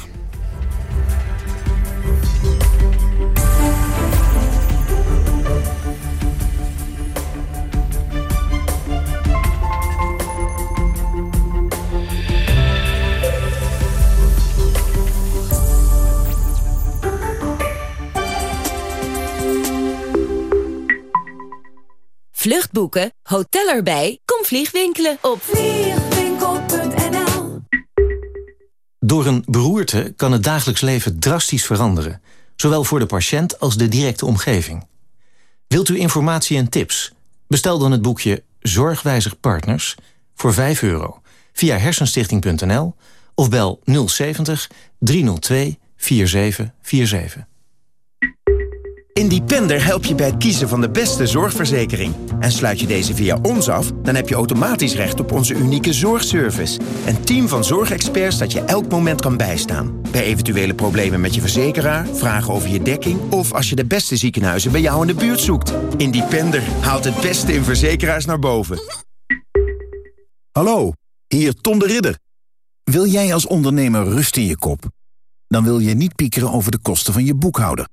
Vluchtboeken, hotel erbij, kom vliegwinkelen op vliegwinkel.nl Door een beroerte kan het dagelijks leven drastisch veranderen. Zowel voor de patiënt als de directe omgeving. Wilt u informatie en tips? Bestel dan het boekje Zorgwijzig Partners voor 5 euro via hersenstichting.nl of bel 070 302 4747. Independer helpt je bij het kiezen van de beste zorgverzekering. En sluit je deze via ons af, dan heb je automatisch recht op onze unieke zorgservice. Een team van zorgexperts dat je elk moment kan bijstaan. Bij eventuele problemen met je verzekeraar, vragen over je dekking... of als je de beste ziekenhuizen bij jou in de buurt zoekt. Independer haalt het beste in verzekeraars naar boven. Hallo, hier Tom de Ridder. Wil jij als ondernemer rust in je kop? Dan wil je niet piekeren over de kosten van je boekhouder.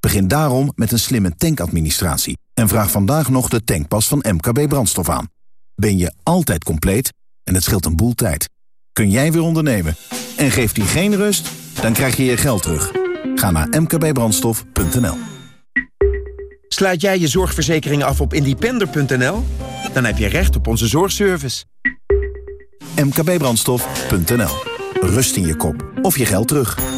Begin daarom met een slimme tankadministratie en vraag vandaag nog de tankpas van MKB Brandstof aan. Ben je altijd compleet en het scheelt een boel tijd. Kun jij weer ondernemen en geeft die geen rust? Dan krijg je je geld terug. Ga naar mkbbrandstof.nl Sluit jij je zorgverzekering af op independer.nl? Dan heb je recht op onze zorgservice. mkbbrandstof.nl Rust in je kop of je geld terug.